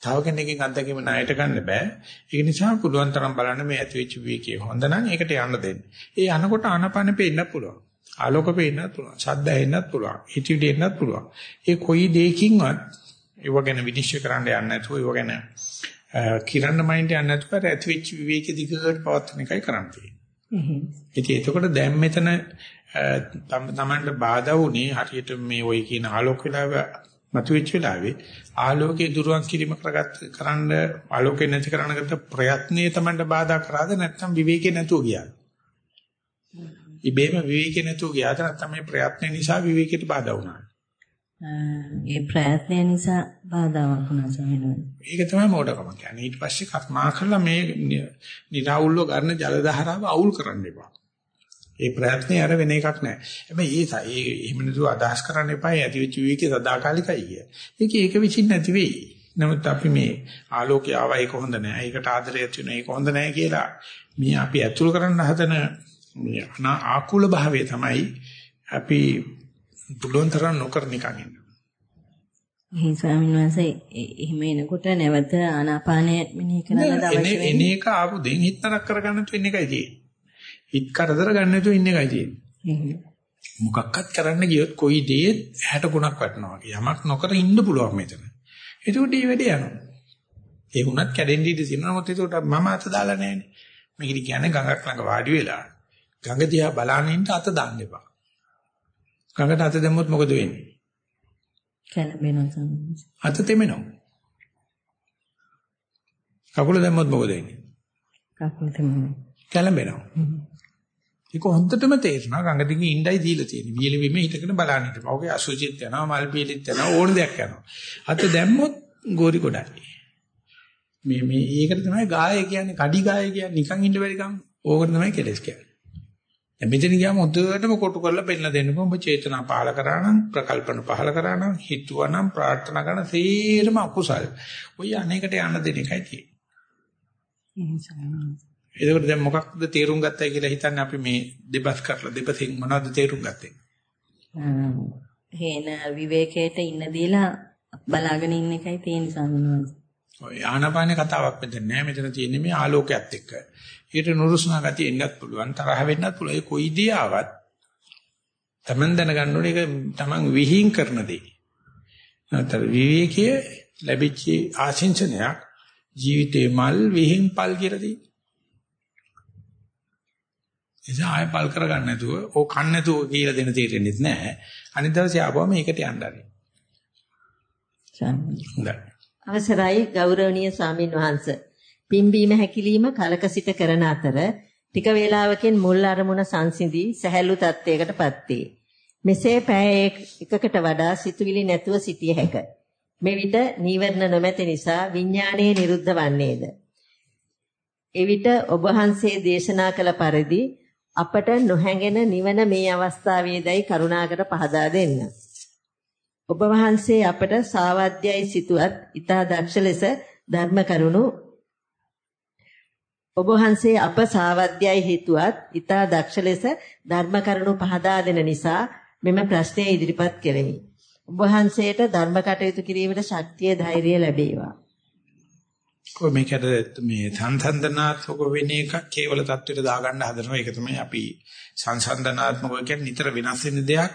තව කෙනෙක්ගෙන් අත්දැකීම ණයට ගන්න බෑ. ඒක නිසා පුළුවන් තරම් බලන්න මේ ඇතිවෙච්ච විවේකයේ හොඳ නම් ඒකට යන්න දෙන්න. ඒ යනකොට ආනපන පේන්නත් පුළුවන්. ආලෝක පේන්නත් පුළුවන්. ශබ්ද ඇහෙන්නත් පුළුවන්. හිතවිලි එන්නත් පුළුවන්. ඒ කොයි දෙයකින්වත් ඒව ගැන විනිශ්චය කරන්න යන්නේ නැතුව ඒව ගැන කිරන්න මයින්ඩ් යන්නේ නැතුව ඇතිවෙච්ච විවේක දිගට පවත්වන එකයි කරන්න තියෙන්නේ. එතකොට දැන් මෙතන තමන්ට බාධා වුණේ හරියට මේ ওই කියන ආලෝක වෙලාව මතුවෙච්ච වෙලාවේ ආලෝකයේ දුරවන් කිරීම කරගත්ත කරන්න ආලෝකේ නැති කරන්නකට ප්‍රයත්නයේ තමන්ට බාධා කරාද නැත්නම් විවේකේ නැතුව ගියාද? ඉබේම විවේකේ නැතුව ගියාද නැත්නම් මේ ප්‍රයත්න නිසා විවේකයට බාධා වුණාද? ඒ ප්‍රයත්නය නිසා බාධාවක් වුණා සමිනුයි. ඒක තමයි මෝඩකම කියන්නේ. ඊට පස්සේ කර්මා කරලා මේ නිරාවුල්ව ගන්න ජල දහරාව අවුල් කරන්න එපා. ඒ ප්‍රයත්නේ අර වෙන එකක් නෑ. හැබැයි ඒ ඒ එහෙම නේද අදහස් කරන්න එපා. ඇතිවෙච්ච විවේකේ සදාකාලිකයි කිය. ඒක ඒක විසින් නැති වෙයි. නමුත් අපි මේ ආලෝකය ආවා ඒක හොඳ නෑ. ඒකට ආදරය ඇති වෙන ඒක හොඳ නෑ කියලා මේ අපි ඇතුල් කරන්න හදන මේ ආකුල භාවය තමයි අපි පුළුවන් තරම් නොකර නිකන් ඉන්න. මේ ස්වාමීන් වහන්සේ එහෙම එනකොට නැවත ආනාපානය මෙනෙහි කරන්න දවස් එන එක ආපු දෙන් හිතනක් කරගන්න තු ඉන්න එකයි තියෙන්නේ. හිත කරදර ගන්න නැතුව ඉන්න එකයි තියෙන්නේ. මොකක්වත් කරන්න ගියොත් කොයි දේ 60 ගුණක් වටනවා වගේ. යමක් නොකර ඉන්න පුළුවන් මෙතන. ඒකට මේ වැඩේ යනවා. ඒ වුණත් කැඩෙන්න ඉඩ තියෙනවා. මොකද ඒකට මම අත දාලා නැහැනේ. මේක කියන්නේ ගඟක් ළඟ වාඩි වෙලා ගඟ දිහා බලන ඉන්න අත දාන්න එපා. ගඟට අත දැම්මොත් මොකද වෙන්නේ? කැළඹෙනවා තමයි. අත තෙමෙනවා. කකුල දැම්මොත් මොකද වෙන්නේ? කකුල තෙමෙනවා. කැළඹෙනවා. ඒක හොඳටම තේරෙනවා ගඟ දිගේ ඉඳයි දීලා තියෙන්නේ. වියලි බිමේ හිටගෙන බලන්න හිටපන්. ඔගේ අසුචිත් යනවා, මල් පීලිත් යනවා, ඕන දෙයක් යනවා. අත දැම්මොත් ගෝරි ගොඩයි. මේ මේ ඒකට තමයි ගාය කියන්නේ, කඩි ගාය කියන්නේ නිකන් ඉන්න බැරි කම. ඕකට තමයි කෙලස් කියන්නේ. මෙතන ගියාම හොඳටම කොටු කරලා පෙන්නලා දෙන්නකෝ ඔබ චේතනා පහල කරා නම් ප්‍රකල්පන පහල කරා නම් හිතුවා නම් ප්‍රාර්ථනා කරන සේරම අකුසල්. ඔය අනේකට යන්න දෙන එකයි තියෙන්නේ. එතකොට දැන් මොකක්ද තේරුම් ගත්තයි කියලා හිතන්නේ අපි මේ දෙබස් කරලා දෙපසින් මොනවද තේරුම් ගත්තේ? හේන විවේකයට ඉන්න දීලා බලාගෙන ඉන්න එකයි තියෙන සම්මත. ඔය ආනාපානේ කතාවක් මෙතන නෑ මෙතන තියෙන්නේ මේ ආලෝකයත් එක්ක. ඊට නුරුස්නා ගතිය එන්නත් පුළුවන් තරහ වෙන්නත් පුළුවන්. ඒ කොයි දේ ආවත් Taman දැනගන්න ඕනේ ඒක Taman විහිං කරන දේ. නැතර විවේකයේ ලැබිච්ච ආශිංසනයක් ජීවිතේ මල් විහිං පල් කියලා දී. එසා ආය පල් කරගන්න නැතුව ඕ කන්න නැතුව කියලා දෙන තේරෙන්නේ නැහැ. අනිත් දවසේ ආවම ඒකට යන්න. හොඳයි. අවසරයි ගෞරවනීය ස්වාමින් වහන්සේ. පිම්බීම හැකිලිම කලක සිට කරන අතර ටික වේලාවකින් මුල් අරමුණ සංසිඳී සැහැල්ලු තත්ත්වයකටපත් වේ. මෙසේ පැය එකකට වඩා සිතුවිලි නැතුව සිටිය හැක. මෙවිට නීවරණ නොමැති නිසා විඥානයේ නිරුද්ධ වන්නේද? එවිට ඔබ වහන්සේ දේශනා කළ පරිදි අපට නොහැඟෙන නිවන මේ අවස්ථාවේදයි කරුණාකර පහදා දෙන්න. ඔබ වහන්සේ අපට සාවද්‍යයි සිතුවත් ඊතා දක්ෂ ලෙස ධර්ම කරුණු ඔබ වහන්සේ අප සාවද්‍යයි හේතුවත් ඊතා දක්ෂ ලෙස ධර්ම කරුණු පහදා දෙන නිසා මෙම ප්‍රශ්නය ඉදිරිපත් කෙරෙහි. ඔබ වහන්සේට ධර්ම කටයුතු කිරීමට ශක්තිය ධෛර්යය ලැබේවා. කොයි මේකට මේ සංසන්දනාත්මක වෙන එක කේවල தത്വෙට දාගන්න හදනවා ඒක තමයි අපි සංසන්දනාත්මක කියන්නේ නිතර වෙනස් වෙන දෙයක්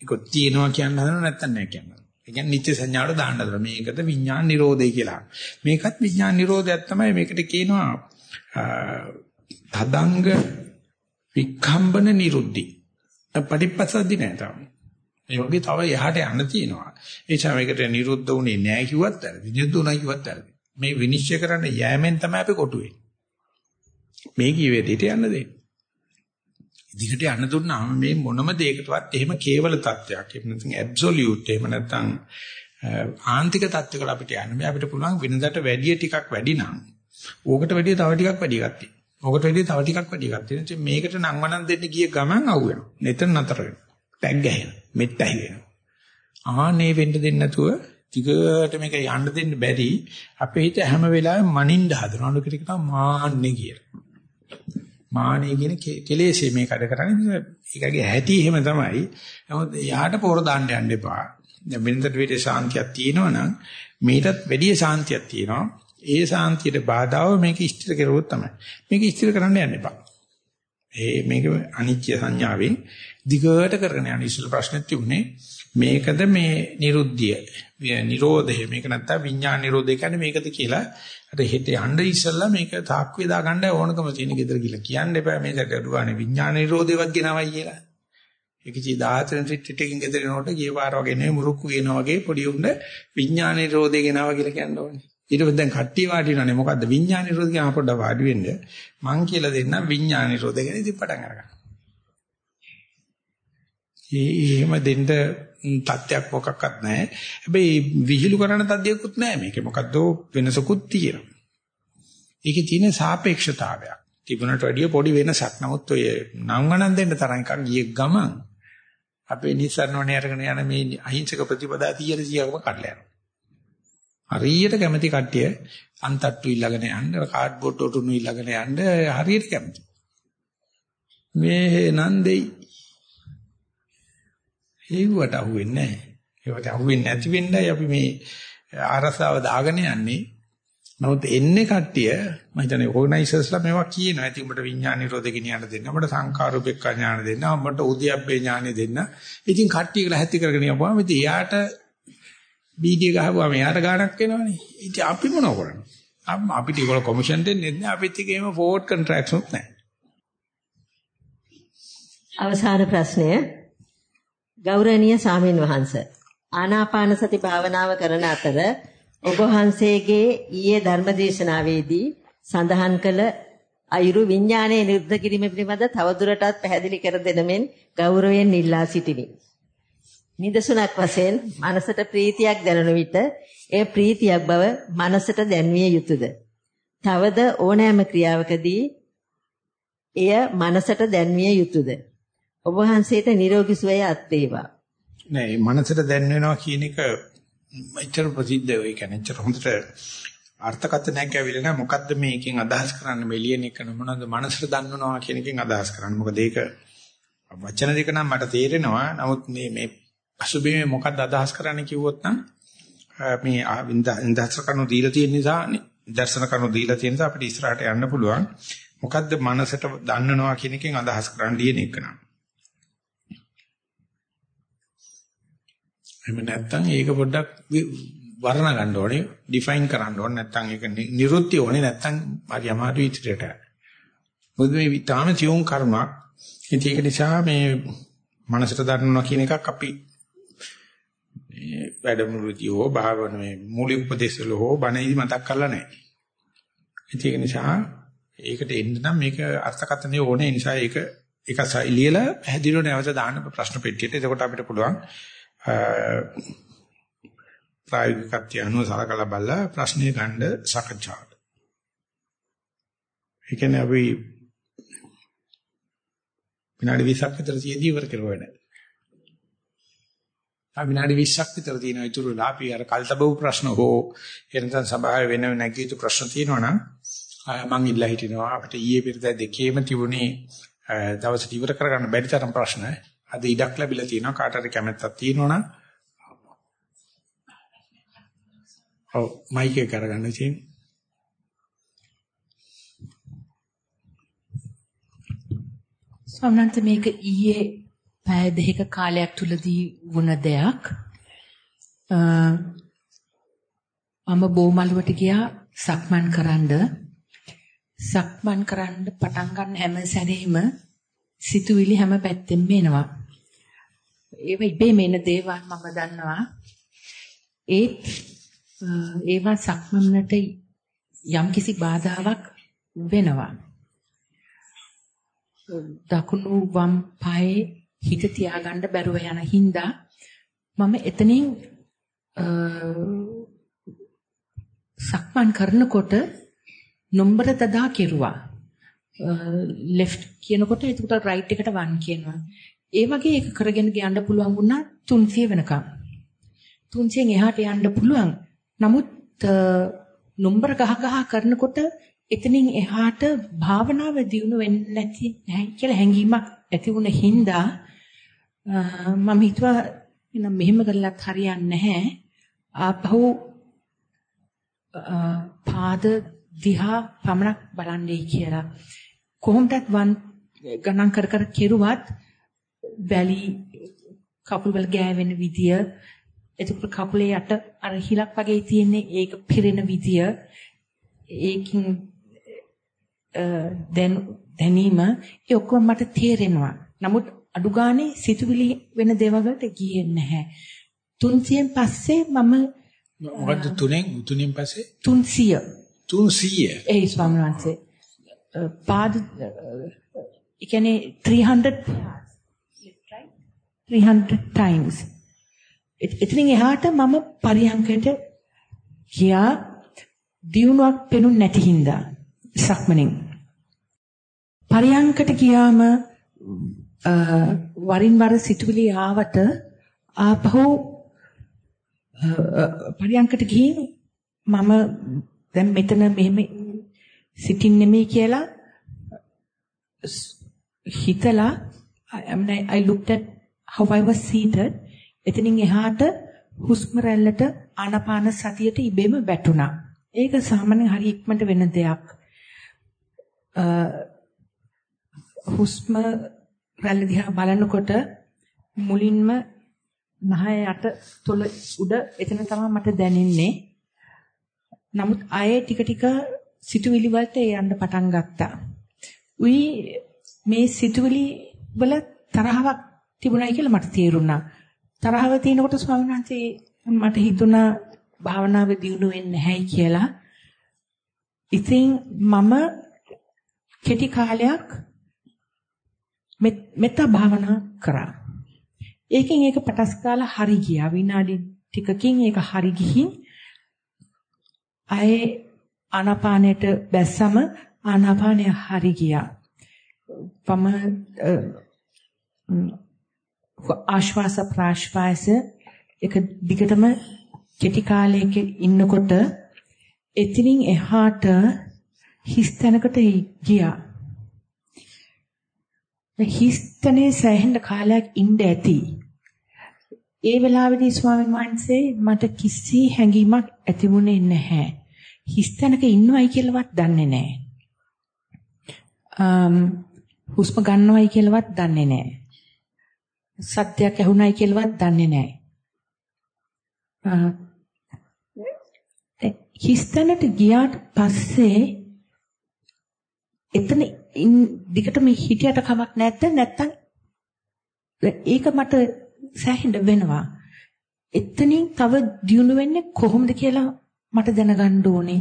ඒක තියෙනවා කියන්න හදනවා නැත්නම් නැහැ කියනවා. ඒ කියන්නේ නිත්‍ය සංඥාවට දාන්න හදනවා. මේකට විඥාන නිරෝධය කියලා. මේකත් විඥාන නිරෝධයක් තමයි මේකට කියනවා තදංග වික්ඛම්බන නිරුද්ධි. පටිපස්සද්දි නෑ තාම. ඒ වගේ තව එහාට යන්න තියෙනවා. ඒ නිසා මේකට නිරුද්ධ වුණේ නෑ කිව්වත් වැරදි. නිරුද්ධ වුණා කිව්වත් වැරදි. මේ විනිශ්චය කරන්න යෑමෙන් තමයි අපි කොටු වෙන්නේ. මේ කියවේ දෙයට යන්න දෙන්න. දිගට යන්න දුන්නාම මේ මොනම දෙයකටවත් එහෙම කේවල තත්වයක්. එහෙම නැත්නම් ඇබ්සොලියුට් එහෙම නැත්නම් ආන්තික තත්වයකට අපිට යන්න බෑ. අපිට පුළුවන් වෙනදට වැඩි ටිකක් වැඩි නම් ඕකට වැඩි තව ටිකක් වැඩි එකක් තියෙනවා. ඕකට වැඩි තව ටිකක් වැඩි එකක් තියෙනවා. මේකට නම් වණන් දෙන්න ගිය ගමන් අවු වෙනවා. එතන නතර වෙනවා. ටැග් ගහනවා. මෙට්ටයි වෙනවා. ආනේ වෙන්න දෙන්නේ නැතුව ටිකට මේක යන්න දෙන්න බැරි අපේ හිත හැම වෙලාවෙම මනින්න හදනවා. අනුකට කියනවා මාන්නේ කියලා. මාන්නේ කියන කෙලෙසේ මේ කඩ කරන්නේ ඒකගේ හැටි එහෙම තමයි. නමුත් යාට පොර දාන්න යන්න එපා. දැන් වෙනදට විතර ශාන්තියක් තියෙනවා නම් මීටත් වැඩි ශාන්තියක් තියෙනවා. ඒ ශාන්තියට බාධාව මේක ස්ථිර කරුවොත් තමයි. මේක ස්ථිර කරන්න යන්න එපා. ඒ මේක අනිත්‍ය සංඥාවෙන් දිගට කරගෙන යන ඉස්සෙල් ප්‍රශ්නෙත් තිබුණේ මේකද මේ නිරුද්ධිය නිරෝධය. මේක නැත්තම් විඥාන නිරෝධය කියන්නේ මේකද කියලා. අර හිත යන්න ඉස්සෙල්ලා මේක තාක්කේ දාගන්න ඕනකම තියෙන gedara කියලා කියන්න එපා. මේ දඩුවානේ විඥාන නිරෝධයවත් ගෙනවයි කියලා. ඒක චී 14 රිට්‍රීට් එකකින් gedara නෝට ගිය පාර වගේ නෙවෙයි මුරුක්කු කියනවා වගේ පොඩි උණ්ඩ විඥාන නිරෝධය ගෙනවා කියලා කියන්න ඕනේ. ඊට පස්සේ දැන් කට්ටිය වාඩි වෙනවානේ මොකද්ද විඥාන නිරෝධය කියන පොඩ්ඩක් වාඩි වෙන්න මං කියලා දෙන්නම් විඥාන නිරෝධය ගැන ඉතින් පටන් අරගන්න. ඒ එහෙම දෙන්න තත්ත්වයක් මොකක්වත් නැහැ. හැබැයි විහිළු කරන තත්ත්වයක්වත් නැහැ මේකේ. මොකද්ද වෙනසකුත් තියෙනවා. ඒකේ තියෙන සාපේක්ෂතාවයක්. තිබුණට වැඩිය පොඩි වෙනසක්. නමුත් ඔය නංගනන් දෙන්න තරම් එකක් ගිය ගමන් අපේ නිසරණෝනේ අරගෙන යන මේ අහිංසක ප්‍රතිපදා 100 100ක්ම කඩලා යනවා. හරියට කැමති කට්ටිය අන්තට්ටු ඉල්ලගෙන යන්න කාඩ්බෝඩ් ඔටුනු ඉල්ලගෙන යන්න හරියට කැමති. මේ නන්දෙයි හේවුවට අහුවෙන්නේ නැහැ. ඒවට අහුවෙන්නේ නැති වෙන්නයි අපි මේ ආරසාව දාගෙන යන්නේ. නමුත් එන්නේ කට්ටිය මම හිතන්නේ ඕගනයිසර්ස්ලා මේවා කියනවා. ඉතින් උඹට විඥාන නිරෝධ ගෙනියන්න දෙන්න, උඹට සංකාරූපෙක්ක ඥාන දෙන්න, උඹට උද්‍යප්පේ ඥානෙ දෙන්න. ඉතින් කට්ටිය කියලා හැති කරගෙන යපුවාම ඉතින් එයාට බීඩිය ගහපුවාම එයාට ගාණක් එනවනේ. ඉතින් අපි මොනව කරන්නේ? අපිට ඒගොල්ලෝ කොමිෂන් දෙන්නේ නැහැ. අපිත් එක්ක එහෙම ෆෝර්ඩ් කොන්ට්‍රැක්ට්ස් උත් නැහැ. අවසාන ප්‍රශ්නය ගෞරවනීය සාමින් වහන්ස ආනාපාන සති භාවනාව කරන අතර ඔබ වහන්සේගේ ඊයේ ධර්මදේශනාවේදී සඳහන් කළ අයුරු විඥානයේ නිරුද්ධ කිරීම පිළිබඳ තවදුරටත් පැහැදිලි කර දෙනමෙන් ගෞරවයෙන් ඉල්ලා සිටිමි. නිදසුනක් වශයෙන් මනසට ප්‍රීතියක් දැනෙන විට ඒ ප්‍රීතියක් බව මනසට දැන්විය යුතුයද? තවද ඕනෑම ක්‍රියාවකදී එය මනසට දැන්විය යුතුයද? ඔබ වහන්සේට නිරෝගී සුවය අත් වේවා. නෑ මනසට දැනෙනවා කියන එක එච්චර ප්‍රසිද්ධ ඒ කියන්නේ එච්චර හොඳට අර්ථකථනයක් ඇවිල්ලා නැහැ මොකද්ද මේකෙන් අදහස් කරන්නේ මෙලියන එක මොනවද මනසට දන්නනවා කියන එකෙන් අදහස් කරන්නේ මොකද ඒක වචන දෙක නම් මට තේරෙනවා නමුත් මේ මේ පසුබිමේ මොකක්ද අදහස් කරන්න කිව්වොත් නම් මේ ඉන්දර්ශන කණු දීලා තියෙන නිසා දර්ශන කණු දීලා තියෙන නිසා අපිට ඉස්සරහට යන්න පුළුවන්. මොකද්ද මනසට දන්නනවා කියන එකෙන් අදහස් කරන්න දින එක නම්. එහෙම නැත්නම් ඒක පොඩ්ඩක් වර්ණ ගන්න ඕනේ ඩිෆයින් කරන්න ඕනේ. නැත්නම් ඒක නිරුත්ති ඕනේ. නැත්නම් හරි අමාරු ඉදිරියට. මොකද මේ විතාම සියුම් කර්මයක් ඉතින් ඒක නිසා මේ මනසට දන්නවා කියන එකක් අපි වැඩමුළුදී හෝ භාවනාවේ මූලික උපදේශවල හෝ බණයි මතක් කරලා නැහැ. ඒක නිසා ඒකට එන්න නම් මේක අර්ථකථනය ඕනේ නිසා ඒක ඒක ලියලා පැහැදිලිව නැවත දාන්න ප්‍රශ්න පෙට්ටියට. එතකොට අපිට පුළුවන් ප්‍රායෝගිකත්වය අනුව සලකලා බලලා ප්‍රශ්නේ ගන්න සාකච්ඡාවට. ඒ කියන්නේ අපි විනාඩි 20ක් විතර සියදී ඉවර කරුවා නේද? විනාඩි 20ක් විතර තියෙනවා ඉතුරුලා අපි අර කල්තබව ප්‍රශ්න හෝ එනතන සභාවේ වෙන නැගී යුතු ප්‍රශ්න තියෙනවා නම් මම ඉල්ලා හිටිනවා අපිට ඊයේ පෙරදා දෙකේම තිබුණේ දවසට ඉවර කරගන්න බැරි තරම් ප්‍රශ්න. අද ඉඩක් ලැබිලා තියෙනවා කාට හරි කැමැත්තක් තියෙනවා නම් ඔව් මයික් එක කරගන්න තියෙන්නේ. ස්වාමීන් මේක ඊයේ පැය දෙකක කාලයක් තුලදී වුණ දෙයක්. මම බෝමලුවට ගියා සක්මන් කරන්න. සක්මන් කරන්න පටන් ගන්න හැම සැරේම සිතුවිලි හැම පැත්තෙම එනවා. ඒව ඉබේම එන දේවල් මම දන්නවා. ඒත් ඒවා සක්මනට යම්කිසි බාධාවක් වෙනවා. දකුණු වම් පායේ හිත තියාගන්න බැරුව යන හින්දා මම එතනින් සක්මන් කරනකොට නම්බර තදා කෙරුවා. left කියනකොට එතකොට right එකට 1 කියනවා. ඒ වගේ එක කරගෙන යන්න පුළුවන් වුණා 300 වෙනකම්. 300න් එහාට යන්න පුළුවන්. නමුත් නම්බර ගහ ගහ කරනකොට එතනින් එහාට භාවනාව දියුණු වෙන්නේ නැති නැහැ කියලා හැඟීමක් ඇති වුණ හින්දා මම හිතුවා එනම් මෙහෙම කරලත් හරියන්නේ නැහැ. ආපහු පාද දිහා පමණක් බලන්නේ කියලා. කොහොමදත් වන් ගණන් කර කර කෙරුවත් වැලි කකුල් වල ගෑවෙන විදිය එතකොට කකුලේ යට අර හිලක් වගේ තියෙන්නේ ඒක පිරෙන විදිය. ඒකින් දැන් දැනීම ඒ ඔක්කොම මට තේරෙනවා. නමුත් අඩු ගානේ සිතුවිලි වෙන දේවල් වලට ගියේ නැහැ. 300න් පස්සේ මම මොකද්ද තුනෙන්? තුනෙන් පස්සේ? 300 300 ඒ ස්වාමීන් වහන්සේ. පාද ඒ කියන්නේ 300 300 times. එතනින් එහාට මම පරියන්කයට ගියා. දියුණුවක් පෙනුනේ නැති හින්දා සක්මණෙන්. පරියංකට ගියාම වරින් වර සිතුවිලි ආවට ආපහු පරියංකට ගිහින් මම දැන් මෙතන මෙහෙම සිටින් නෙමෙයි කියලා හිතලා I mean I looked at how I was seated එතනින් එහාට හුස්ම රැල්ලට ආනාපාන සතියට ඉබේම වැටුණා. ඒක සාමාන්‍යයෙන් හරි ඉක්මනට වෙන දෙයක්. හුස්ම රැල්ල දිහා බලනකොට මුලින්ම නහය යට තොල උඩ එතන තමයි මට දැනෙන්නේ. නමුත් ආයේ ටික ටික සිතුවිලි වලට යන්න පටන් ගත්තා. උයි මේ සිතුවිලි වල තරහවක් තිබුණයි කියලා මට තේරුණා. තරහව තියෙනකොට ස්වාමීන් වහන්සේ මට හිතුණා භාවනාව දියුණු වෙන්නේ නැහැයි කියලා. ඉතින් මම කෙටි කාලයක් මෙත්ත භාවනා කරා. ඒකෙන් ඒක පටස් කාලා හරි ගියා. විනාඩි ටිකකින් ඒක හරි ගිහින් ආයේ ආනාපානයට බැස්සම ආනාපානය හරි ගියා. වම ආශ්වාස ප්‍රාශ්වාස එක දිගටම කෙටි කාලයක ඉන්නකොට එතනින් එහාට හිස් තැනකට ගියා. හිස්තනේ සෑහෙන කාලයක් ඉන්න ඇති. ඒ වෙලාවේදී ස්වාමීන් වහන්සේ මට කිසි හැඟීමක් ඇතිුනේ නැහැ. හිස්තැනක ඉන්නවයි කියලාවත් දන්නේ නැහැ. um හුස්ම ගන්නවයි කියලාවත් දන්නේ නැහැ. සත්‍යයක් ඇහුණයි කියලාවත් දන්නේ නැහැ. හිස්තැනට ගියාට පස්සේ එතන දිගටම හිටියට කමක් නැද්ද? නැත්තම් ඒක මට සෑහෙන්න වෙනවා. එතනින් තව දියුණු වෙන්නේ කොහොමද කියලා මට දැනගන්න ඕනේ.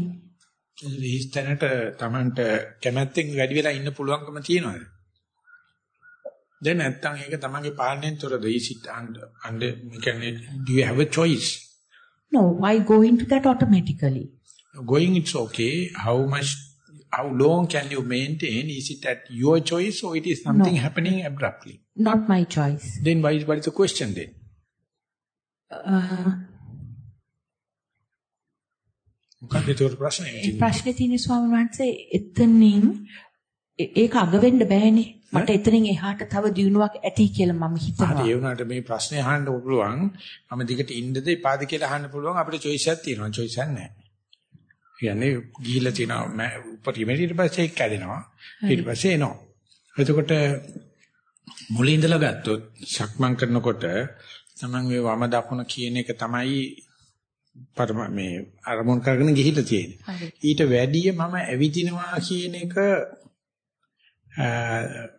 හිස්තැනට Tamanට කැමැත්තෙන් වැඩි වෙලා ඉන්න පුළුවන්කම තියෙනවද? දැන් නැත්තම් ඒක තමන්ගේ පාලනයෙන් තොරද? Is it under under can do you have a choice? No why go into that automatically? Going it's okay. How much how long can you maintain? Is it at your choice or it is something no. happening abruptly? Not my choice. Then why, what is the question then? මොකක්ද ඒක ප්‍රශ්නේ? ඒ ප්‍රශ්නේ තියෙන ස්වාමීන් වහන්සේ එතනින් ඒක අග වෙන්න බෑනේ. මට එතනින් එහාට තව දියුණුවක් ඇති කියලා මම හිතනවා. හරි ඒ වුණාට මේ ප්‍රශ්නේ අහන්න පුළුවන්. මම දිගට ඉන්නද එපාද කියලා අහන්න පුළුවන් අපිට choice එකක් තියෙනවා. choice එකක් නැහැ. කියන්නේ ගිහිල්ලා තියෙනවා උපරිමයට ඊට පස්සේ ඒක කැඩෙනවා. ඊට පස්සේ එනවා. එතකොට මුලින් ඉඳලා ගත්තොත් සක්මන් කරනකොට තමන් මේ වම දකුණ කියන එක තමයි පරම මේ අරමුණු කරගෙන ගිහිල්ලා තියෙන්නේ. ඊට වැඩිය මම ඇවිදිනවා කියන එක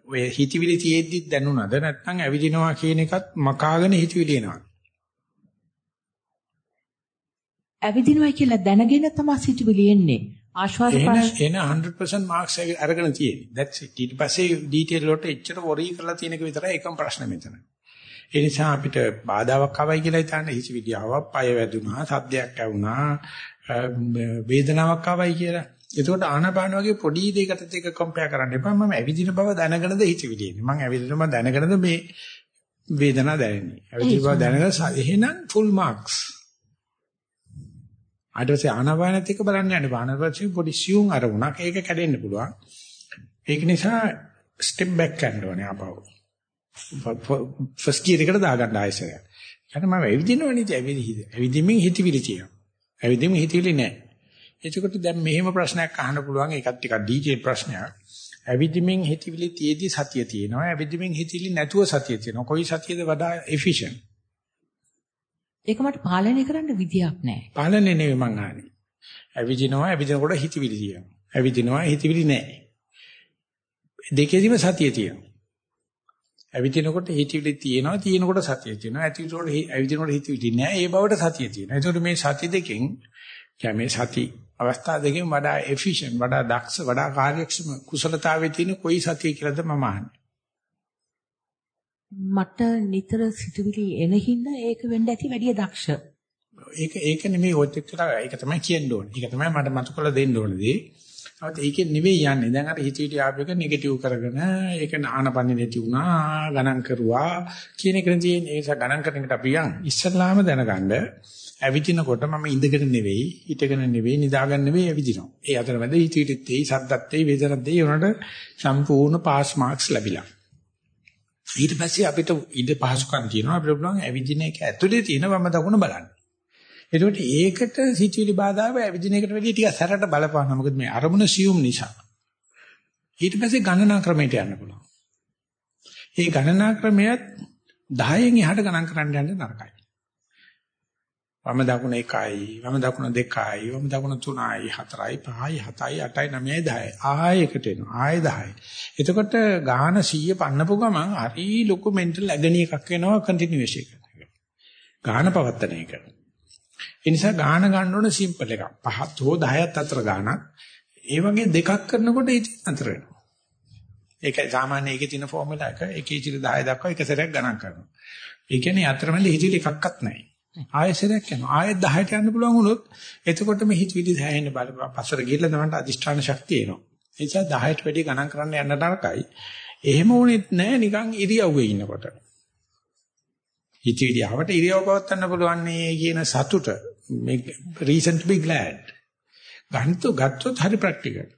ඔය හිතවිලි තියෙද්දි දැනුණාද නැත්නම් ඇවිදිනවා කියන එකත් මකාගෙන හිතවිලි එනවා. ඇවිදිනවා කියලා දැනගෙන තමයි සිතුවිලි එන්නේ. ආශ්වාස ප්‍රශ්වාස එන 100% marks අරගෙන තියෙන්නේ. that's it. ඊට පස්සේ detail වලට එච්චර worry කරලා තියෙන එක විතරයි එකම ප්‍රශ්නේ මෙතන. ඒ නිසා අපිට බාධාවක් ආවයි කියලා හිතන්න හිතවිලි ආවා, පය වැදුනා, සද්දයක් ඇහුණා, වේදනාවක් ආවයි කියලා. එතකොට ආනාපාන වගේ පොඩි දෙයකට දෙක කම්පෙයාර් කරන්න එපා. මම ඇවිදින බව දැනගෙනද හිතවිලි එන්නේ. මම ඇවිදින බව දැනගෙනද මේ වේදනාව දැනෙන්නේ. ඇවිදින බව දැනගෙන එහෙනම් full marks. ඊට පස්සේ ආනාපානෙත් එක්ක බලන්න යන්න ආනාපානපස්සේ පොඩි සියුම් අරමුණක් ඒක කැඩෙන්න පුළුවන්. ඒක නිසා ස්ටෙප් බෑක් කරන්න ඕනේ ආපහු. ෆස්ට් ගියර් එකට දාගන්න ආයෙසරයක්. ඊට මම ඇවිදිනවනේ ඉතින් ඇවිදි ඇවිදින්මින් හිතවිලි තියෙනවා. ඇවිදින්මින් හිතවිලි නැහැ. එතකොට දැන් මෙහෙම ප්‍රශ්නයක් අහන්න පුළුවන් ඒකත් ටිකක් ඩීටේල් ප්‍රශ්නයක්. ඇවිදින්මින් හිතවිලි තියේදී සතිය තියෙනවා. ඇවිදින්මින් හිතවිලි නැතුව සතිය තියෙනවා. කොයි සතියද වඩා එෆිෂන්ට්? ඒක මට පාලනය කරන්න විදියක් නැහැ. පාලනේ නෙවෙයි මං අහන්නේ. ඇවිදිනවා ඇවිදිනකොට හිතවිලි තියෙනවා. ඇවිදිනවා හිතවිලි නැහැ. දෙකේදීම සතිය තියෙනවා. ඇවිදිනකොට හිතවිලි තියෙනවා තියෙනකොට සතිය තියෙනවා. ඇතිනකොට ඇවිදිනකොට හිතවිලි නැහැ. ඒ බවට සතිය තියෙනවා. ඒකට මේ සති දෙකෙන් කියන්නේ මේ සති අවස්ථා දෙකෙන් වඩා එෆිෂන්ට් වඩා දක්ෂ වඩා කාර්යක්ෂම කුසලතාවයේ තියෙන කොයි සතිය කියලාද මම අහන්නේ. මට නිතර සිතුවිලි එන හින්දා ඒක වෙන්න ඇති වැඩි දක්ෂ. ඒක ඒක නෙමෙයි ඔයත් එක්කලා ඒක තමයි කියන්න ඕනේ. ඒක තමයි මට මතු කරලා දෙන්න ඕනේ දේ. නමුත් ඒකෙන් නෙවෙයි යන්නේ. දැන් අර හිතවිලි ආපු එක නෙගටිව් කරගෙන ඒක ආනපන්නේ නැති වුණා, ගණන් කරුවා කියන එක තියෙන ඒ නිසා ගණන් කරන එකට අපි යන් ඉස්සල්ලාම දැනගන්න ඇවිදිනකොට මම ඉඳගෙන නෙවෙයි, හිටගෙන නෙවෙයි, නිදාගෙන නෙවෙයි ඇවිදිනවා. ඒ අතරමැද හිතවිලිත් එයි, සද්දත් එයි, වේදනත් එයි උනට සම්පූර්ණ පාස් මාක්ස් ලැබිලා. ඊට පස්සේ අපිට ඉඳ පහසුකම් තියෙනවා අපිට පුළුවන් ඇවිදින එක ඇතුලේ තියෙන වම දකුණ බලන්න. එතකොට ඒකට සිතුවිලි බාධාව ඇවිදින එකට වැඩිය ටිකක් සැරට බලපානවා. මොකද මේ අරමුණ සියුම් නිසා. ඊට පස්සේ ගණනා ක්‍රමයට යන්න පුළුවන්. මේ ගණනා ක්‍රමයක් 10න් එහාට ගණන් කරන්න යන්න නරකයි. වම දකුණ 1යි, වම දකුණ 2යි, වම දකුණ 3යි, 4යි, 5යි, 7යි, 8යි, 9යි, 10යි. ආයෙකට එනවා. ආයෙ 10යි. එතකොට ගාන 100 පන්නපු ගමන් හරි ලොකු මෙන්ටල් ඇගනි එකක් වෙනවා කන්ටිනියුස් එක. ගාන පවත්තන එක. ඒ නිසා ගාන ගන්න ඕන සිම්පල් එකක්. පහත් හෝ 10ත් අතර ගානක්. ඒ වගේ දෙකක් කරනකොට ඉතින් අතර වෙනවා. ඒකයි සාමාන්‍ය ඒකේ තියෙන ෆෝමියුලා එක එකේ ඉතින් 10 දක්වා එක සැරයක් ගණන් කරනවා. ඒ කියන්නේ අතරමැද හිතිලි එකක්වත් නැහැ. ආයෙසරයක් යනවා. ආයෙත් 10ට යන්න පුළුවන් වුණොත් එතකොට මේ හිතවිලි දැහැෙන්න බලපන්. පස්සට ගිහලා තමයි අදිෂ්ඨාන ශක්තිය එනවා. ඒ නිසා 10ට වැඩි ගණන් කරන්න යන්න නරකයි. එහෙම වුණෙත් නැහැ නිකන් ඉරියව්වේ ඉන්නකොට. හිතවිලි ආවට ඉරියව් පවත්වන්න පුළුවන් නේ කියන සතුට මේ reason to be glad. ගන්නතු ගත්තොත් හරි ප්‍රැක්ටිකල්.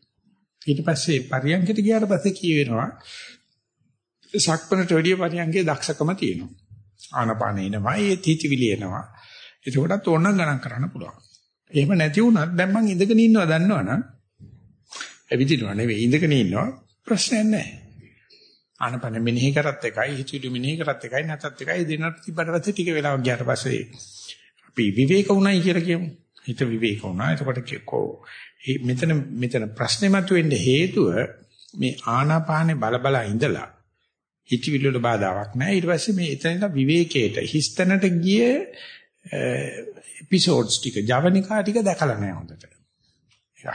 ඊට පස්සේ පරියන්කට ගියාට පස්සේ කියවෙනවා සක්පනට වැඩිය පරියන්කේ දක්ෂකම තියෙනවා. ආනපාන එනවා, ඒ තීතිවිලි එනවා. එතකොටත් ඕන ගණන් කරන්න පුළුවන්. එහෙම නැති වුණත් දැන් මං ඉඳගෙන ඉන්නවා දන්නවනම් ඇවිදිනවා නෙවෙයි ඉඳගෙන ඉන්නවා ප්‍රශ්නයක් නැහැ. ආනපන මෙනෙහි කරත් එකයි, හිතුවිලි මෙනෙහි කරත් එකයි, නැතත් එකයි දෙන්නට තිබ්බට පස්සේ ටික වෙලාවක් ගියාට පස්සේ අපි විවේක වුණයි කියලා කියමු. හිත විවේක වුණා. එතකොට කෝ මෙතන මෙතන ප්‍රශ්නේ මතුවෙන්න හේතුව මේ ආනාපානේ බලබලා ඉඳලා හිතවිලි වල බාධාවක් නැහැ. ඊට පස්සේ මේ එතනට විවේකයට හිස්තැනට ගිය එපිසෝඩ්ස් ටික ජවනිකා ටික දැකලා නැහැ හොඳට.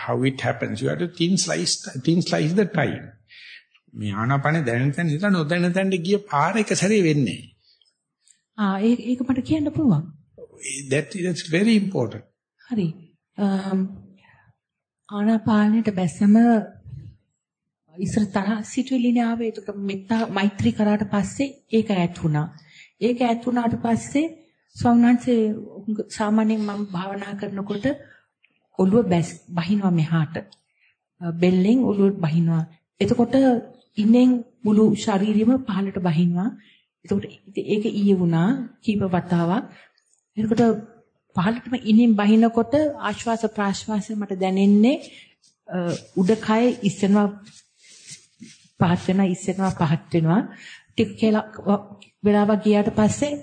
how it happens you have to thin slice thin slice the time. මේ ආනාපානේ දැනෙන තැන ඉඳලා නොදැනෙන තැනට ගිය පාර එක සැරේ වෙන්නේ. ආ ඒක මට කියන්න පුළුවන්. that that's very important. හරි. ආනාපානෙට බැසම ඉස්සර තරහ සිටුලිනේ ආවේ ඒක මෙත්තා මෛත්‍රී කරාට පස්සේ ඒක ඈත් වුණා. ඒක ඈත් වුණාට පස්සේ ස්වාමීනාන්සේ සාමාන්‍යයෙන් මම භාවනා කරනකොට ඔළුව බැස් බහිනවා මෙහාට. බෙල්ලෙන් ඔළුව බහිනවා. එතකොට ඉන්නෙන් මුළු ශරීරෙම පහළට බහිනවා. එතකොට ඒක ඊයේ වුණා කීප වතාවක්. එතකොට පහළටම ඉනින් බහිනකොට ආශ්වාස ප්‍රාශ්වාසය මට දැනෙන්නේ උඩ කය ඉස්සෙනවා පහත් වෙනවා ඉස්සෙනවා පහත් වෙනවා ටික කියලා වෙලාවක් ගියාට පස්සේ